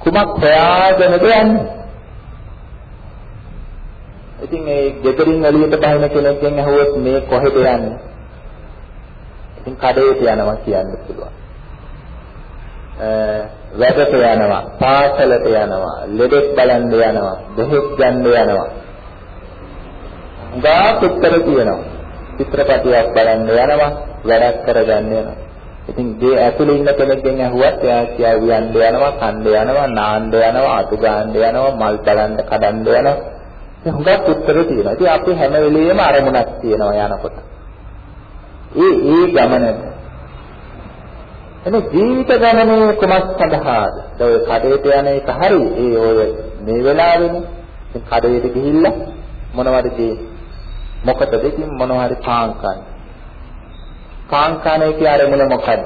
කුමක් හොයාගෙනද යන්නේ ඉතින් ඒ ගෙදරින් එළියට බහින කෙනෙක්ගෙන් අහුවොත් මේ කොහෙද යන්නේ? ඉතින් කඩේට යනවා කියන්න පුළුවන්. වැඩට යනවා, පාසලට යනවා, ලෙඩෙක් බලන්න යනවා, බෙහෙත් ගන්න යනවා. ගා උත්තර කියනවා. චිත්‍රපටියක් බලන්න යනවා, වැඩක් කරගන්න යනවා. ඉතින් ගේ ඇතුලේ ඉන්න කෙනෙක්ගෙන් අහුවත් එයා කියා වියන්න යනවා, කන්න යනවා, නාන්න යනවා, අතු ගන්න යනවා, මල් බලන්න කඩන්න යනවා. හුඟක් උත්තර තියෙනවා. ඉතින් අපි හැම වෙලෙම අරමුණක් තියෙනවා යනකොට. ඒ ඒ ගමනට එනේ ජීවිත ගමනේ කුමක් සඳහාද? ඔය කඩේට යන එක හරි. ඒ ඔය මේ වෙලාවෙනේ. ඉතින් කඩේට ගිහිල්ලා මොනවද තියෙන්නේ? මොකටද ඉතින් මොනවා හරි පාන් කන්න. පාන් කන එකේ අරමුණ මොකද්ද?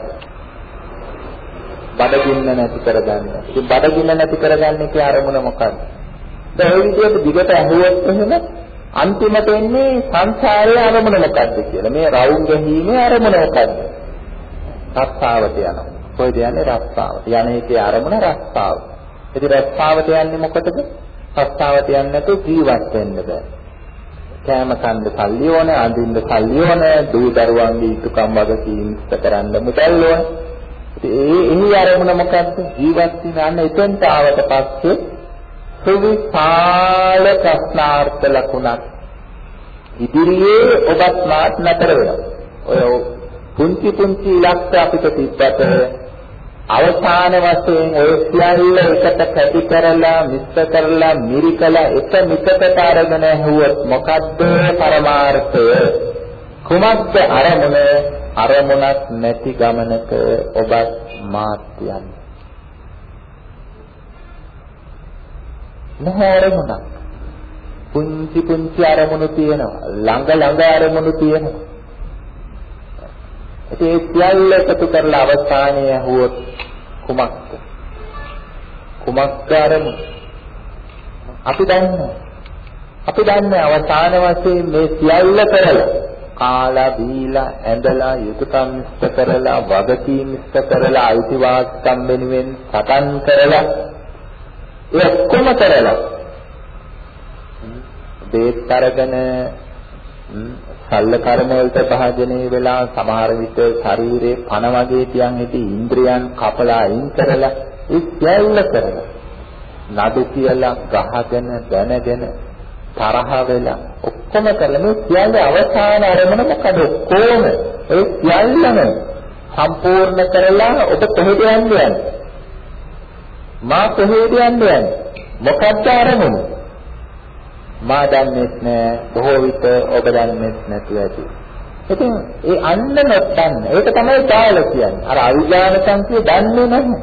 බඩගින්න නැති කරගන්න. ඉතින් බඩගින්න නැති කරගන්න එකේ අරමුණ මොකද්ද? දැන් ඒ විදිහට දිගට ඇහුවොත් එහෙම අන්තිමට එන්නේ සංසාරයේ අරමුණ මොකද්ද කියලා. මේ රවුම් ගැහිීමේ අරමුණ මොකද්ද? රස්සාවට යනවා. කොයිද යන්නේ රස්සාවට. යන්නේ අරමුණ රස්සාව. ඉතින් රස්සාවට යන්නේ මොකටද? රස්සාවට යන්නේ නැතුව ජීවත් වෙන්න බෑ. කෑම කන්න සල්ලි ඕන, අඳින්න සල්ලි ඕන, දූ දරුවන්ගේ යුතුයකම් වගකීම් ඉෂ්ට කරන්න මුදල් ඕන. ඉතින් ඒ එහි අරමුණ මොකද්ද? ජීවත් වෙන එතෙන්ට ආවට පස්සේ සුවිශාල ප්‍රශ්නාර්ථ ලකුණක් ඉදිරියේ ඔබත් මාත් නතර වෙනවා. ඔය පුංචි පුංචි ඉලක්ක අපිට තිබ්බට අවසාන වශයෙන් ඔය සියල්ල එකට කැටි කරලා මිශ්‍ර කරලා මිරිකලා එක මිසකට අරගෙන ඇහුවොත් මොකද්ද පරමාර්ථය? කුමක්ද අරමුණ? අරමුණක් නැති ගමනක ඔබත් මාත් යන්නේ. නැහැ අරමුණක්. පුංචි පුංචි අරමුණු තියෙනවා. ළඟ ළඟ අරමුණු තියෙනවා. ඉතින් ඒ සියල්ල එකතු කරලා අවසානයේ ඇහුවොත් කුමක්ද? කුමක්ද අරමුණ? අපි දන්නේ. අපි දන්නේ අවසාන වශයෙන් මේ සියල්ල කරලා කාලා බීලා ඇඳලා යුතුයකම් ඉෂ්ට කරලා වගකීම් ඉෂ්ට කරලා අයිතිවාසිකම් වෙනුවෙන් සටන් කරලා ඒ ඔක්කොම කරලා දේත් අරගෙන සල්ල කර්ම වලට භාජනය වෙලා සමහර විට ශරීරේ පණ වගේ තියන් හිටි ඉන්ද්‍රියන් කපලා අයින් කරලා ඒ සියල්ල කරලා නඩු කියලා ගහගෙන දැනගෙන තරහ වෙලා ඔක්කොම කරලා මේ සියල්ල අවසාන අරමුණ මොකද? ඔක්කොම ඒ සියල්ලම සම්පූර්ණ කරලා ඔබ කොහෙද යන්නේ? මා කොහෙද යන්නේ? මොකක්ද අරමුණ? මා දන්නේත් නෑ බොහෝ විට ඔබ දන්නේත් නැතුව ඇති. ඉතින් ඒ අන්න නොදන්න. ඒක තමයි කාල කියන්නේ. අර අවිඥාන සංකේ දන්නේ නැහැ.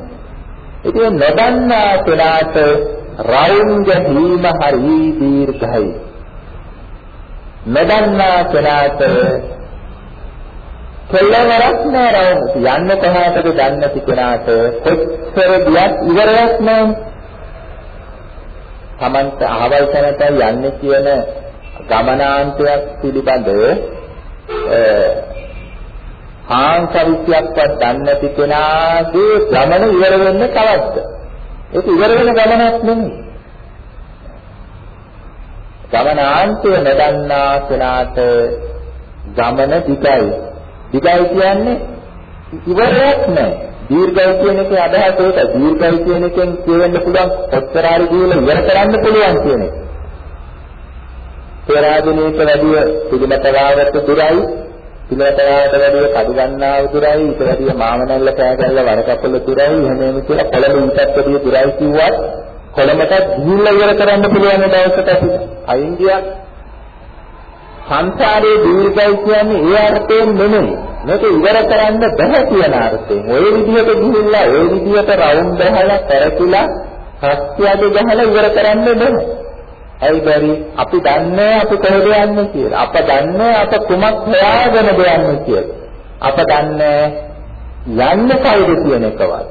ඉතින් නොදන්නා කෙනාට රවුම් ගැහිම හරි දීර්ඝයි. නොදන්නා කෙනාට කෙලවරක් නෑ රවුම්. යන්න කොහාටද දන්නේ නැති කෙනාට කොච්චර ගියත් ඉවරයක් නෑ. Tamanta අහවල් තැනට යන්නේ කියන ගමනාන්තයක් පිළිබඳ ආංශවිත්‍යක්වත් දන්නේ නැති කෙනාගේ ගමන ඉවර වෙන්නේ කවද්ද? ඒක ඉවර වෙන ගමනක් නෙමෙයි. ගමනාන්තය නොදන්නා කෙනාට ගමන දිගයි. දිගයි කියන්නේ ඉවරයක් නැහැ. දීර්ඝයි කියන එකේ අදහස ඒක. දීර්ඝයි කියන එකෙන් කියවෙන්න පුළුවන් කොච්චර හරි කියලා ඉවර කරන්න පුළුවන් කියන එක. පෙරාදිනේට වැඩිය පිළිමතවාවට දුරයි. පිළිමතවාවට වැඩිය කඩු ගන්නාව දුරයි. ඊට වැඩිය මාමනල්ල පෑගල්ල වරකපොළ දුරයි. එහෙම එහෙම කියලා කොළඹ ඊටත් වැඩිය දුරයි කිව්වත් කොළඹට ගිහිල්ලා ඉවර කරන්න පුළුවන් දවසට අපිට අයින් ගියක් සංසාරයේ දීර්ඝයි කියන්නේ ඒ අර්ථයෙන් නෙමෙයි. මේක ඉවර කරන්න බෑ කියන අර්ථයෙන්. ওই විදිහට ගිහිල්ලා ওই විදිහට රවුම් බහලා කරකිලා සත්‍යයද ගහලා ඉවර කරන්න බෑ. ඇයි බැරි? අපි දන්නේ අපි කොහෙද යන්නේ කියලා. අප දන්නේ අප කුමක් හොයාගෙනද යන්නේ කියලා. අප දන්නේ යන්නේ කවුද කියන එකවත්.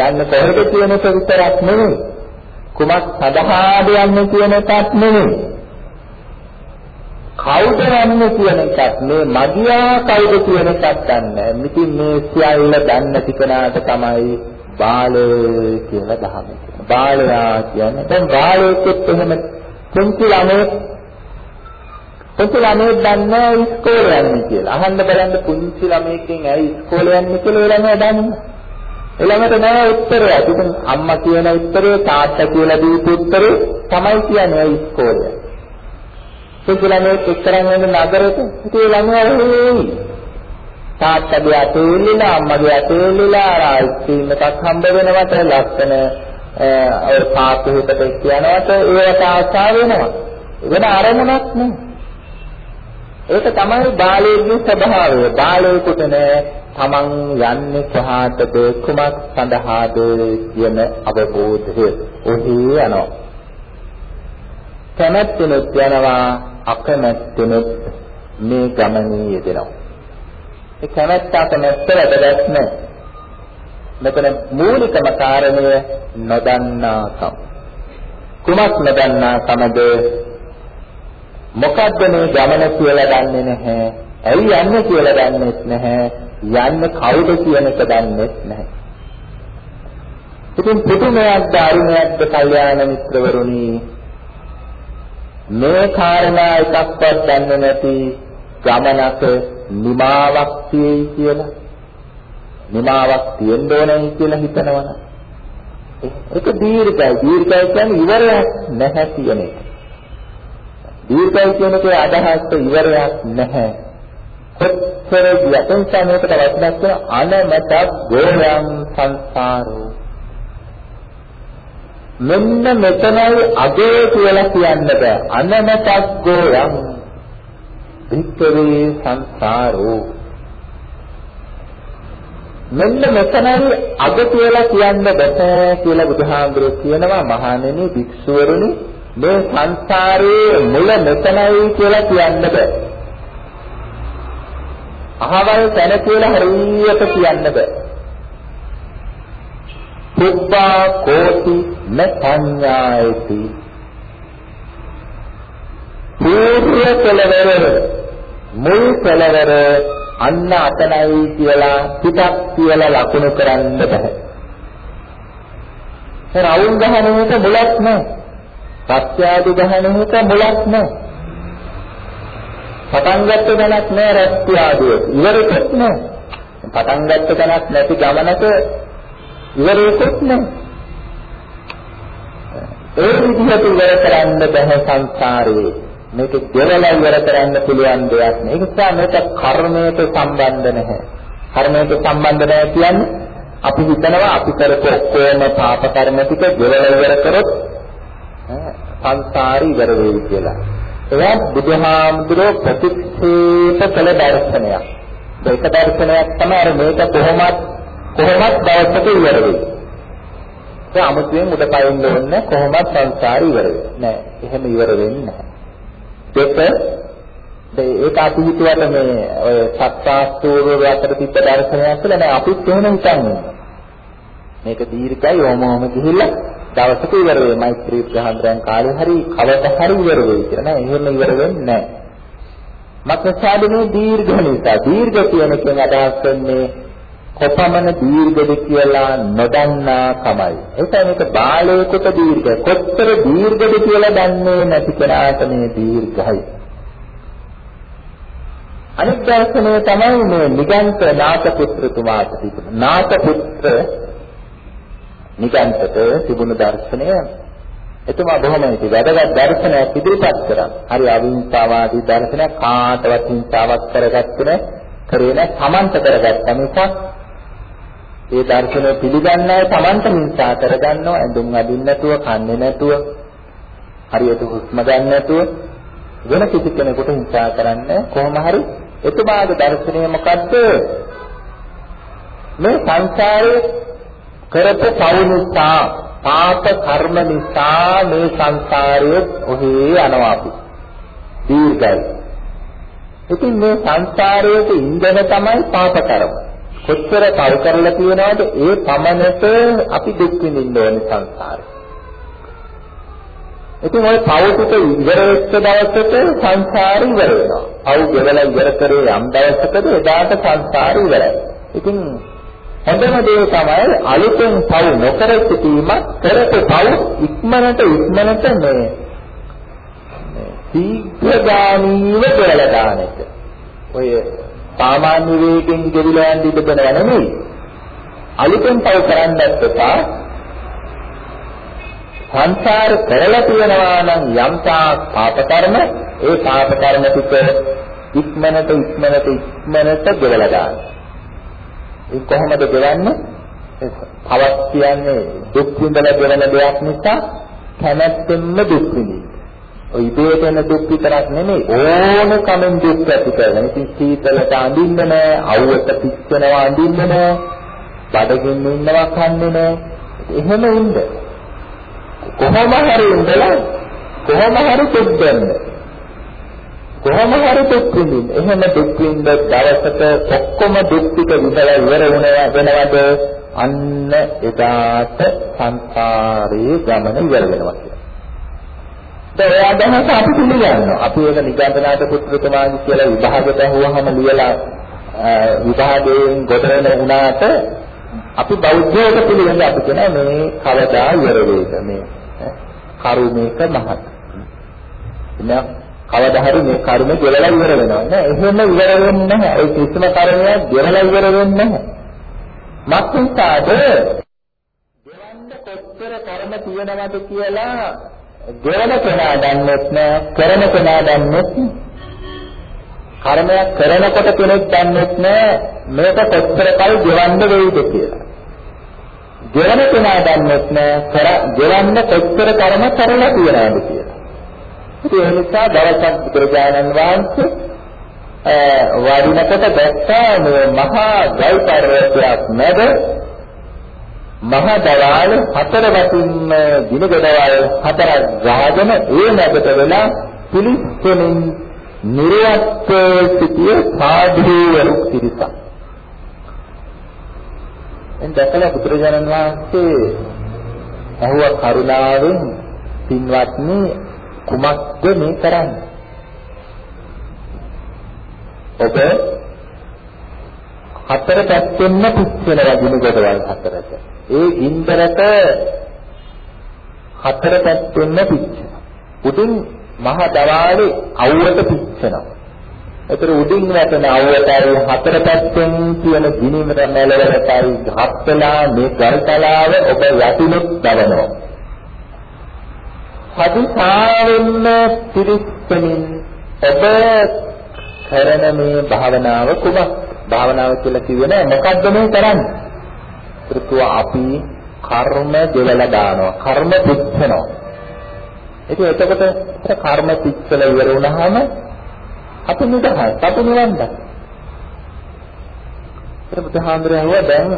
යන්නේ කොහෙද කියන එක විතරක් නෙමෙයි. කුමක් සඳහාද යන්නේ කියන එකත් නෙමෙයි. කවුද යන්නේ කියන එකත් මේ මදියා කවුද කියන එකත් දන්නේ මිතින් මේ සියල්ල දන්නේ තිකනාට තමයි බාලය කියලා දහම බාලයා කියන්නේ දැන් බාලයෙක්ත් එහෙම පුංචි ළමයෙක් පුංචි ළමයෙක් දන්නේ ඉස්කෝලේ යන්නේ කියලා අහන්න බලන්න පුංචි ළමයෙක්ගෙන් ඇයි ඉස්කෝලේ යන්නේ කියලා ඒ ළමයා දන්නේ ළමයට නෑ උත්තරය. ඉතින් අම්මා කියන උත්තරේ තාත්තා කියලා දීපු උත්තරේ තමයි කියන්නේ ඉස්කෝලේ. පුංචි ළමයෙක් එක්තරම් වෙන නගරෙක ඉතින් ළමයා වෙයි. තාත්තගේ අතේ ඉල්ලලා අම්මගේ අතේ ඉල්ලලා අර අයිස්ක්‍රීම් එකක් හම්බ වෙනවට ලස්සන ඔය පාත් හිතට කියනවට ඒවට ආශා වෙනවා. වෙන අරමුණක් නෙමෙයි. ඒක තමයි බාලයේ ස්වභාවය. බාලයෙකුට නෑ තමන් යන්නේ කොහාටද කුමක් සඳහාද කියන අවබෝධය. ඔහි යනවා. කැමැත්තෙනුත් යනවා අකමැත්තෙනුත් මේ ගමනේ යෙදෙනවා. ඒ කැමැත්ත අකමැත්ත වැදගත් නැහැ. මෙතන මූලිකම කාරණය නොදන්නාකම. කුමක් නොදන්නාකමද? මොකද්ද මේ ගමන කියලා දන්නේ නැහැ. ඇයි යන්නේ කියලා දන්නේත් නැහැ. යන්නේ කවුද කියන එක දන්නේත් නැහැ. ඉතින් පුදුමයක්ද අරුණයක්ද කල්යාණ මිත්‍රවරුනි මේ කාරණා එකක්වත් දන්නේ නැති ගමනක නිමාවක් තියෙයි කියලා. නිමාවක් තියෙන්න ඕනේ කියලා හිතනවනම් ඒක දීර්ඝයි. දීර්ඝයි කියන්නේ ඉවරයක් නැහැ කියන එක. දීර්ඝයි කියන එකේ අදහස ඉවරයක් නැහැ. කොච්චර යතන් සමයකට වචනක් කරන අනමතක් ගෝයම් සංසාරෝ මෙන්න මෙතනයි අගේ කියලා කියන්න. බෑ අනමතක් ගෝයම් වික්කවේ සංසාරෝ. මෙන්න මෙතනයි අග කියලා කියන්න බෑ කියලා බුදුහාමුදුරුවෝ කියනවා මහණෙනි භික්ෂුවරුනි මේ සංසාරයේ මුල මෙතනයි කියලා කියන්න. බෑ අහවල් තැන කියලා හරියට කියන්න. බෑ පුබ්බා කෝටි නපඤ්ඤායති පූර්ව කෙලවර මුල් කෙලවර අන්න අතනයි කියලා පිටක් කියලා ලකුණු කරන්න බෑ. ඒ රවුම් ගහන එක මුලක් නෑ. සත්‍යාදි ගහන එක මුලක් නෑ. පටන් ගත්ත දැනක් නෑ රත්‍යාදිය. ඉවරෙත් නෑ. පටන් ගත්ත දැනක් නැති ගමනක ඉවරෙත් නෑ. ඒ විදිහට ඉවර කරන්න බෑ සංසාරේ. මේක දෙවලා ඉවර කරන්න පුළුවන් දෙයක් නෙවෙයි. ඒ නිසා මේක කර්මයට සම්බන්ධ නැහැ. කර්මයට සම්බන්ධ නැහැ කියන්නේ අපි හිතනවා අපි කරපු ඔක්කොම පාප කර්ම ටික දෙවලා ඉවර කරොත් සංසාරي ඉවර වෙයි කියලා. ඒක බුදුහාමුදුරෝ ප්‍රතික්ෂේප කළ දර්ශනයක්. ඒක දර්ශනයක් තමයි අර මේක කොහොමත් කොහොමත් දවසක ඉවර වෙයි. ඒ අමුතුවෙන් උඩ පයින්න ඕනේ කොහොමත් සංසාරي ඉවර වෙන්නේ නැහැ. එහෙම ඉවර වෙන්නේ නැහැ. දෙක ඒක අපි හිතුවට මේ ඔය සත්‍යාස්තූර්ව අතර තිබ්බ දර්ශනයක් කියලා නෑ අපිත් එහෙම හිතන්නේ. මේක දීර්ඝයි ඕමෝම ගිහිල්ලා දවසක ඉවර වෙයි. මෛත්‍රී ග්‍රහන්තරයන් කාලේ හරි කවදා හරි ඉවර වෙයි කියලා නෑ. එහෙම ඉවර වෙන්නේ නෑ. මත්සාදනේ දීර්ඝ නිසා දීර්ඝ කියන එකෙන් අදහස් වෙන්නේ කොපමණ දීර්ඝද කියලා නොදන්නා කමයි. ඒකයි මේක බාලයකට දීර්ඝ. කොච්චර දීර්ඝද කියලා දන්නේ නැති කෙනාට මේ දීර්ඝයි. අනිත් දර්ශනය තමයි මේ නිගන්ත නාථ පුත්‍රතුමාට තිබුණ. නාථ පුත්‍ර නිගන්තට තිබුණු දර්ශනය එතුමා බොහොම ඉති වැදගත් දර්ශනයක් ඉදිරිපත් කරා. හරි අවිහිංසාවාදී දර්ශනයක් කාටවත් හිංසාවක් කරගත්තේ නැහැ. කරේ නැහැ. සමන්ත කරගත්තා නිසා ඒ දර්ශනය පිළිගන්න අය Tamanට හිංසා කරගන්නවා ඇඳුම් අදින්න නැතුව කන්නේ නැතුව හරියට හුස්ම ගන්න නැතුව වෙන කිසි කෙනෙකුට හිංසා කරන්න කොහොම හරි එතුමාගේ දර්ශනය මොකද්ද? මේ සංසාරේ කරපු පව් නිසා පාප කර්ම නිසා මේ සංසාරයේ ඔහේ යනවා අපි. දීර්ඝයි. ඉතින් මේ සංසාරයේ ඉන්ධන තමයි පාප කර්ම. කොච්චර තව කරලා තියනවද ඒ පමණට අපි දුක් විඳින්න ඕනේ සංසාරේ. ඉතින් ওই පව ටික ඉවර වෙච්ච දවසට සංසාරي ඉවර වෙනවා. පව ගෙවලා ඉවර කරේ යම් දවසකද එදාට සංසාරي ඉවරයි. ඉතින් හොඳම දේ තමයි අලුතෙන් පව නොකර සිටීම කරපු පව ඉක්මනට ඉක්මනට මේ ශීඝ්‍රගාමීව කරලා දාන එක. ඔය සාමාන්‍ය වේගෙන් ගෙවිලා යන්න ඉඩ දෙනව නෙමෙයි. අලුතෙන් පව කරන්නත් එපා. සංසාර කරලා තියෙනවා නම් යම් තාක් පාප කර්ම ඒ පාප කර්ම ටික ඉක්මනට ඉක්මනට ඉක්මනට ගෙවලා දාන්න. ඒ කොහොමද ගෙවන්නේ? පවක් කියන්නේ දුක් විඳලා ගෙවන දෙයක් නිසා කැමැත්තෙන්ම දුක් විඳින්න. ඔය ඉබේට එන දුක් විතරක් නෙමෙයි ඕන කමෙන් දුක් ඇති කරන. ඉතින් සීතලට අඳින්න නෑ, අවුවට පිච්චෙනවා අඳින්න නෑ, බඩගින්න ඉන්නවා කන්නේ නෑ. එහෙම ඉන්න. කොහොම හරි ඉඳලා කොහොම හරි දුක් දෙන්න. කොහොම හරි දුක් විඳින්න. එහෙම දුක් විඳ දවසක ඔක්කොම දුක් ටික විඳලා ඉවර වුණා වෙනවද? අන්න එදාට සංසාරේ ගමන ඉවර වෙනවා. දැන් ඔය අදහස අපි පිළිගන්නවා. අපි ඒක නිගන්ධනාත පුත්‍රතුමාගේ කියලා විභාගයට හුවහම ලියලා විභාගයෙන් ගොඩ වෙන වුණාට අපි බෞද්ධයට පිළිගන්නේ අපි කියන මේ කවදා ඉවර වේද මේ කරුමේක මහත්. එන්න කවදා හරි මේ කර්ම ගෙවලා ඉවර වෙනවා නෑ. එහෙම ඉවර වෙන්නේ නැහැ. ඒ කිසිම කර්මයක් ගෙවලා ඉවර වෙන්නේ නැහැ. මත්නිසාද ගෙවන්න කොච්චර කර්ම තියෙනවද කියලා ගෙවන කෙනා දන්නේත් නෑ, කරන කෙනා දන්නේත් කර්මයක් කරනකොට කෙනෙක් දන්නේත් නෑ මේක කොච්චර කල් ගෙවන්න වෙයිද කියලා. ගෙවන කෙනා දන්නේත් නෑ, කර ගෙවන්න කොච්චර කර්ම කරලා තියනවද කියලා. ඉතින් ඒ නිසා දවසක් බුදුරජාණන් වහන්සේ වඩිනකොට දැක්කා මේ මහා ගල් පර්වතයක් මැද මහා දවාල හතර වටින්ම දිනගඩවල් හතරක් ගාගෙන ඒ මැදට වෙලා පිළිස්සෙමින් නිර්වත්ව සිටිය සාධුවරු පිරිසක්. එන් දැකලා බුදුරජාණන් වහන්සේ ඇහුව කරුණාවෙන් පින්වත්නි කුමක්ද මේ කරන්නේ? ඔබ හතර පැත්තෙන්ම පිච්චෙන වදින ගොඩවල් හතරට. ඒ ගින්දරට හතර පැත්තෙන්ම පිච්චෙන. උඩින් මහ දවාලේ අවුවට පිච්චෙනවා. ඒතර උඩින් වැටෙන අවුවටයි හතර පැත්තෙන් තියෙන ගිනිමර නැලවලටයි හත්ලා මේ ගල්තලාව ඔබ යටිනුත් දවනවා. සදිසාවෙන්න පිරිස්සමින් ඔබ කරන මේ භාවනාව කුමක්? භාවනාව කියලා කිව්වේ මොකද්ද මේ කරන්නේ? ත්‍රිත්ව අපි කර්ම දෙවලා දානවා. කර්ම පිච්චනවා. ඉතින් එතකොට කර්ම පිච්චලා ඉවර වුණාම අපි නිදහස්. අපි නිවන් දකිනවා. ඒක බුදුහාමුදුරුවෝ දැන්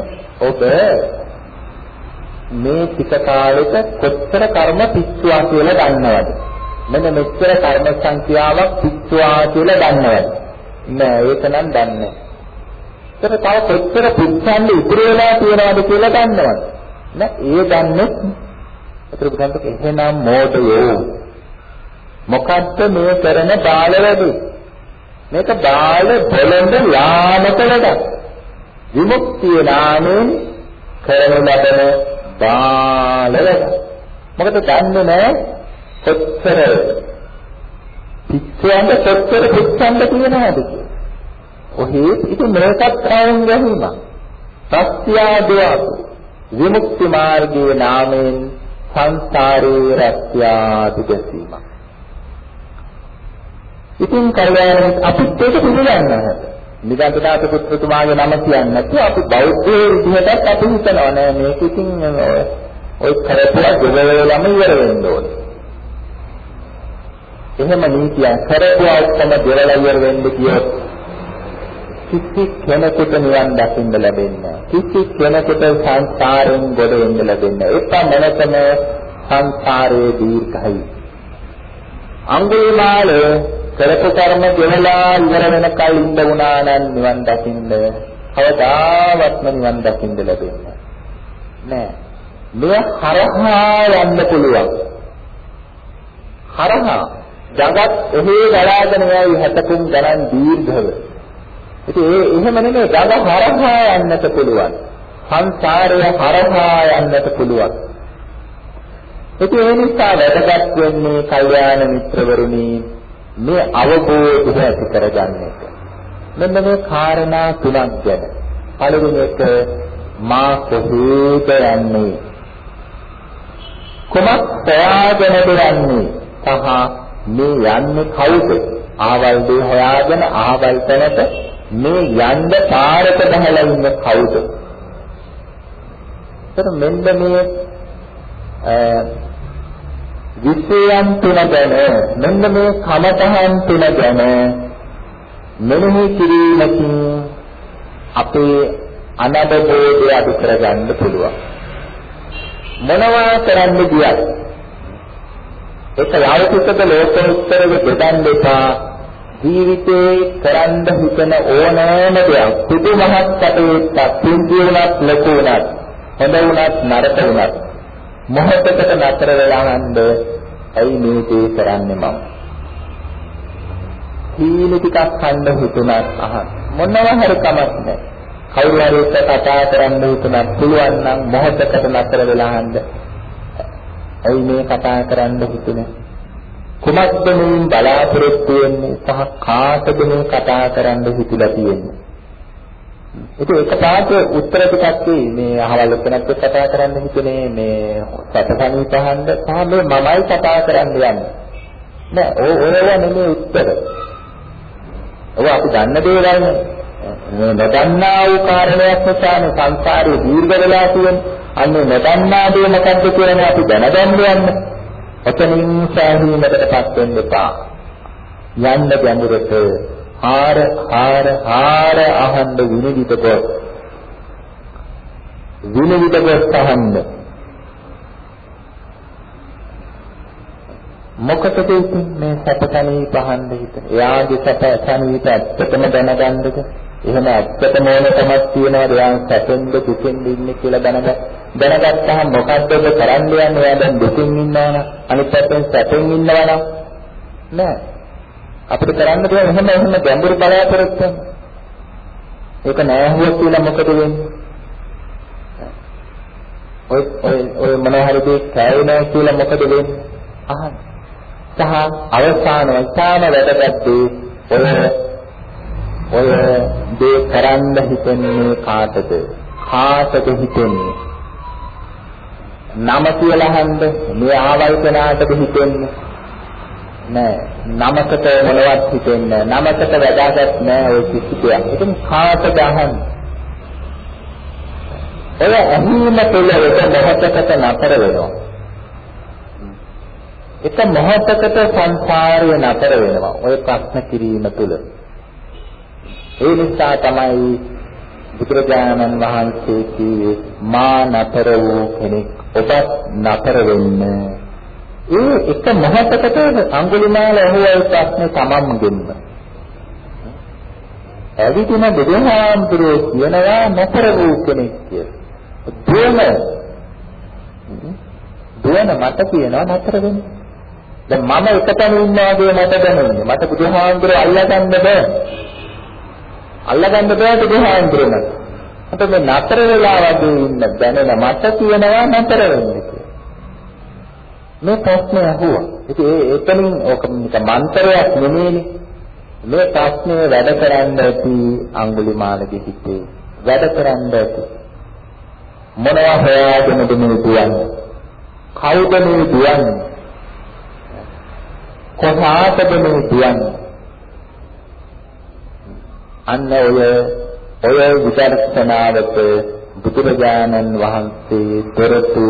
ඔබ මේ ටික කාලෙක කොච්චර කර්ම පිච්චුවා කියලා දන්නවද? මෙන්න මෙච්චර කර්ම සංඛ්‍යාවක් පිච්චුවා කියලා දන්නවද? නෑ ඒක නම් දන්නේ නෑ. ඒතර තව කොච්චර පිච්චන්න ඉතුරු වෙලා තියෙනවද කියලා දන්නවද? නෑ ඒ දන්නේ. ඒතර බුදුන්ට එහෙනම් මෝඩයෝ මොකද්ද මේ කරන බාල වැඩි? මේක බාල බොළඳ ලාමක වැඩක්. විමුක්තිය නාමයෙන් කරන ලබන බාලව මොකද දන්නේ නැහැ කොච්චර පිච්චෙන්ද කොච්චර පිච්චෙන්ද කියනවාද කියලා. ඔහේ ඉතින් මේකත් ආයන් ගැනීම. සත්‍යාදයක් විමුක්ති මාර්ගයේ නාමයෙන් සංසාරේ රැස්යාදි ගැසීම. ඉතින් කල්යාණ අපිත් ඒක පිළිගන්නවා. නිගන්ඨනාථ පුත්‍රතුමාගේ නම කියන්නේ නැතුව අපි බෞද්ධ විදිහටත් අපි හිතනවා නෑ මේක ඉතින් ඔය කරපුවා දෙවලම ඉවර වෙන්න ඕනේ. එහෙම නීතියක් කරපුවා ඔක්කොම දෙවල ඉවර වෙන්න කියොත් කිසි කෙනෙකුට නිවන් දකින්න ලැබෙන්නේ කිසි කෙනෙකුට සංසාරයෙන් ගොඩ වෙන්න ලැබෙන්නේ එපමණටම සංසාරයේ දීර්ඝයි. අංගුලිමාලේ කරපු කර්ම ගෙවලා ඉවර වෙනකල් ඉන්න වුණා නම් නිවන් දකින්න කවදාවත්ම නිවන් දකින්න ලැබෙන්නේ නෑ. මෙය හරහා යන්න පුළුවන්. හරහා ජගත් එහෙ ගලාගෙන යයි හැතකුම් ගණන් දීර්ඝව. ඉතින් ඒ එහෙම නෙමෙයි ජගත් හරහා යන්නට පුළුවන්. සංසාරය හරහා යන්නට පුළුවන්. ඉතින් ඒ නිසා වැදගත් වෙන්නේ කල්යාණ මිත්‍රවරුනි මේ අවබෝධය ඇති කරගන්න එක. මෙන්න මේ කාරණා තුනක් ගැන. පළවෙනි එක මා කොහේද යන්නේ? කොමක් ප්‍රයාජනද යන්නේ? සහ මේ යන්නේ කවුද? ආවල් දේ හොයාගෙන ආවල් තැනට මේ යන්න පාරක බහලා ඉන්න කවුද? එතන මෙන්න මේ විෂයයන් තුන ගැන මෙන්න මේ කමතහන් තුන ගැන මෙනෙහි කිරීමකින් අපේ අනබෝධය අඩු කරගන්න පුළුවන් මොනවා කරන්න ගියත් ඒක ලෞකිකද ලෝකෝත්තරව බෙදන්න එපා ජීවිතේ කරන්න හිතන ඕනෑම දෙයක් පුදුමහත් කටයුත්තක් පින්තිය වුණත් ලොකු වුණත් හොඳ වුණත් නරක වුණත් මොහොතකට නතර වෙලා හන්ද ඇයි මේ දේ කරන්නේ මම? සීනි ටිකක් කන්න හිතුණත් අහ මොනවා හරි කමක් නැහැ. කවුරු හරි එක්ක කතා කරන්න හිතුණත් පුළුවන් නම් මොහොතකට නතර වෙලා හන්ද. ඇයි මේ කතා කරන්න හිතුනේ? කුමක්ද මේ බලාපොරොත්තු වෙන්නේ සහ කාටද මේ කතා කරන්න හිතලා තියෙන්නේ? ඒක එකපාරට උත්තර ටිකක් මේ අහවල් කෙනෙක්ට කතා කරන්න හිතුනේ මේ සතසනී පහන්න සහ මේ මමයි කතා කරන්න යන්නේ. නෑ ඕවා නෙමෙයි උත්තර. ඔය අපි දන්න දේවල් නේ. මේ නොදන්නා වූ කාරණයක් නිසානේ සංසාරේ දීර්ඝ වෙලා තියෙන්නේ. අන්නේ නොදන්නා දේ මොකද්ද කියලා අපි දැනගන්න යන්නේ. ඔතනින් සෑහීමකටපත් වෙන්න එපා. යන්න ගැඹුරට හාර හාර හාර අහන්න විනිවිද ගොස්. විනිවිද ගොස් අහන්න. මොකටද මේ සැපසනී පහන්න හිත? එයාගේ සැපසනීට ඇත්තටම දැනගන්නද? එහෙම ඇත්තටම ඕන තමක් තියනවාද එයා සැපෙන්ද දුකෙන්ද ඉන්නේ කියලා දැනග දැනගත්තාම මොකද්ද කරන්න යන්නේ එයා දැන් දුකින් ඉන්නවනම් අනිත් පැත්තෙන් සැපෙන් ඉන්නවනම් නෑ අපිට කරන්න තියෙන එහෙම එහෙම ගැඹුරු බලාපොරොත්තු ඒක නෑ හුවක් කියලා මොකද වෙන්නේ? ඔය ඔය ඔය මොනවා හරි දෙයක් කෑවේ කියලා මොකද වෙන්නේ? අහන්න. සහ අවසාන වචාන වැඩගත් ඔය ඔය දේ කරන්න හිතන්නේ කාටද? කාටද හිතන්නේ? නම කියලා හන්ද මේ ආවල් කෙනාටද හිතන්නේ? නෑ නමකට මොනවත් හිතෙන්නේ නෑ නමකට වැදාගත් නෑ ওই කිසි දෙයක්. ඉතින් කාට ගහන්න? එය ඇහිම තුළ එක මොහොතකට නතර වෙනවා. එක මොහොතකට සංසාරය නතර වෙනවා. ඔය ප්‍රශ්න කිරීම තුළ. ඒ නිසා තමයි බුදුරජාණන් වහන්සේ කිව්වේ මා නතර වූ කෙනෙක් ඔබත් නතර වෙන්න ඒ එක මොහොතකට අඟුලිමාල ඇහුවා ප්‍රශ්නේ තමන්ගෙන්ම. ඇවිදින බුදුහාමුදුරුවෝ කියනවා නතර වූ කෙනෙක් කියලා. දුවන දුවන මට කියනවා නතර වෙන්න. දැන් මම එකතැන ඉන්නවා වගේ මට දැනෙන්නේ. මට බුදුහාමුදුරුවෝ අල්ලගන්න බෑ. අල්ලගන්න බෑ බුදුහාමුදුරුවෝ. මට මේ නතර වෙලා වගේ ඉන්න දැනෙන මට කියනවා නතර වෙන්න. මේ ප්‍රශ්නේ අහුවා. ඉතින් ඒ එතනින් ඕක නික මන්ත්‍රයක් නෙමෙයිනේ. මේ ප්‍රශ්නේ වැඩ කරන්න ඇති අඟුලිමාලගේ හිතේ. වැඩ කරන්න ඇති. මොනවා හොයාගෙනද මේ දුවන්නේ? කවුද මේ දුවන්නේ? කොහාටද මේ දුවන්නේ? අන්න ඔය ඔය විචාරකනාවට බුදුරජාණන් වහන්සේ දොරටු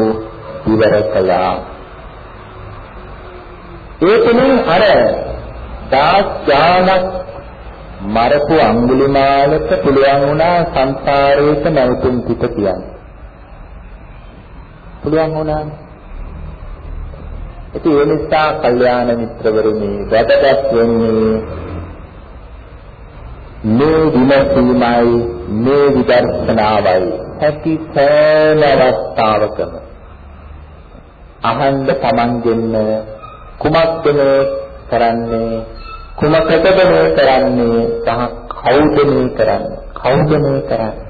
ඉවර කළා. ඒ තුලින් අර දාස් ඥානක් මරපු අඟුලිමාලට පුළුවන් වුණා සංසාරේට නැවතුම් පිට කියන්නේ. පුළුවන් වුණා. ඉතින් ඒ නිසා කල්යාණ මිත්‍රවරුනි වැදගත් වෙන්නේ මේ විමසීමයි මේ විදර්ශනාවයි. ඇති සෑම අවස්ථාවකම. අහන්න තමන්ගෙන්න කුමක්ද මේ කරන්නේ? කුමකටද මේ කරන්නේ? සහ කවුද මේ කරන්නේ? කවුද මේ කරන්නේ?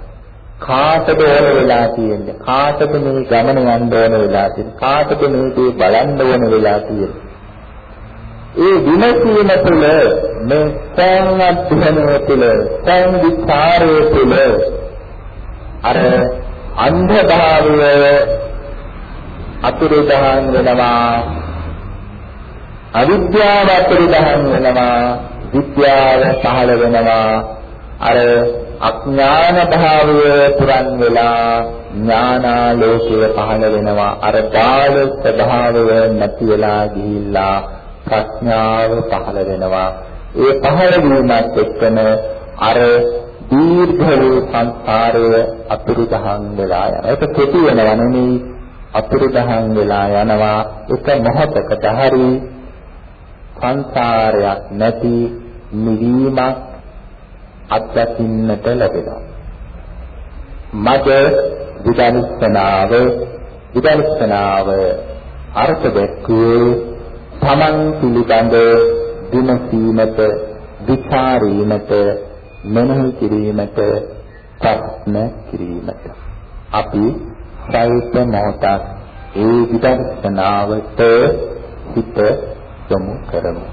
කාටද ඕන වෙලා තියෙන්නේ? කාටද මේ ගමන යන්න ඕන වෙලා තියෙන්නේ? කාටද මේ දේ බලන්න ඕන වෙලා තියෙන්නේ? ඒ විමසීම තුළ මේ සෑම අධ්‍යයනය තුළ සෑම විචාරය තුළ අර අන්ධ භාවය අතුරුදහන් වෙනවා. අවිද්‍යාව අපරිදහන් වෙනවා. විද්‍යාව පහළ වෙනවා. අර අඥාන භාවය පුරන් වෙලා ඥානාලෝකය පහළ වෙනවා. අර බාල ස්වභාවය නැති වෙලා ගිහිල්ලා ප්‍රඥාව පහළ වෙනවා. ඒ පහළ වීමත් එක්කම අර දීර්ඝ වූ සංසාරය අතුරුදහන් වෙලා යනවා. ඒක කෙටි වෙනවා නෙමෙයි අතුරුදහන් වෙලා යනවා. එක මොහොතකට හරි සංසාරයක් නැති නිවීමක් අත්දකින්නට ලැබෙනවා. මද විදර්ශනාව විදර්ශනාව අර්ථ දැක්වේ තමන් පිළිබඳ විමසීමට විචාරීමට මෙනෙහි කිරීමට ප්‍රශ්න කිරීමට. අපි සයිත මොහොතක් ඒ විදර්ශනාවට හිත යොමු කරමු.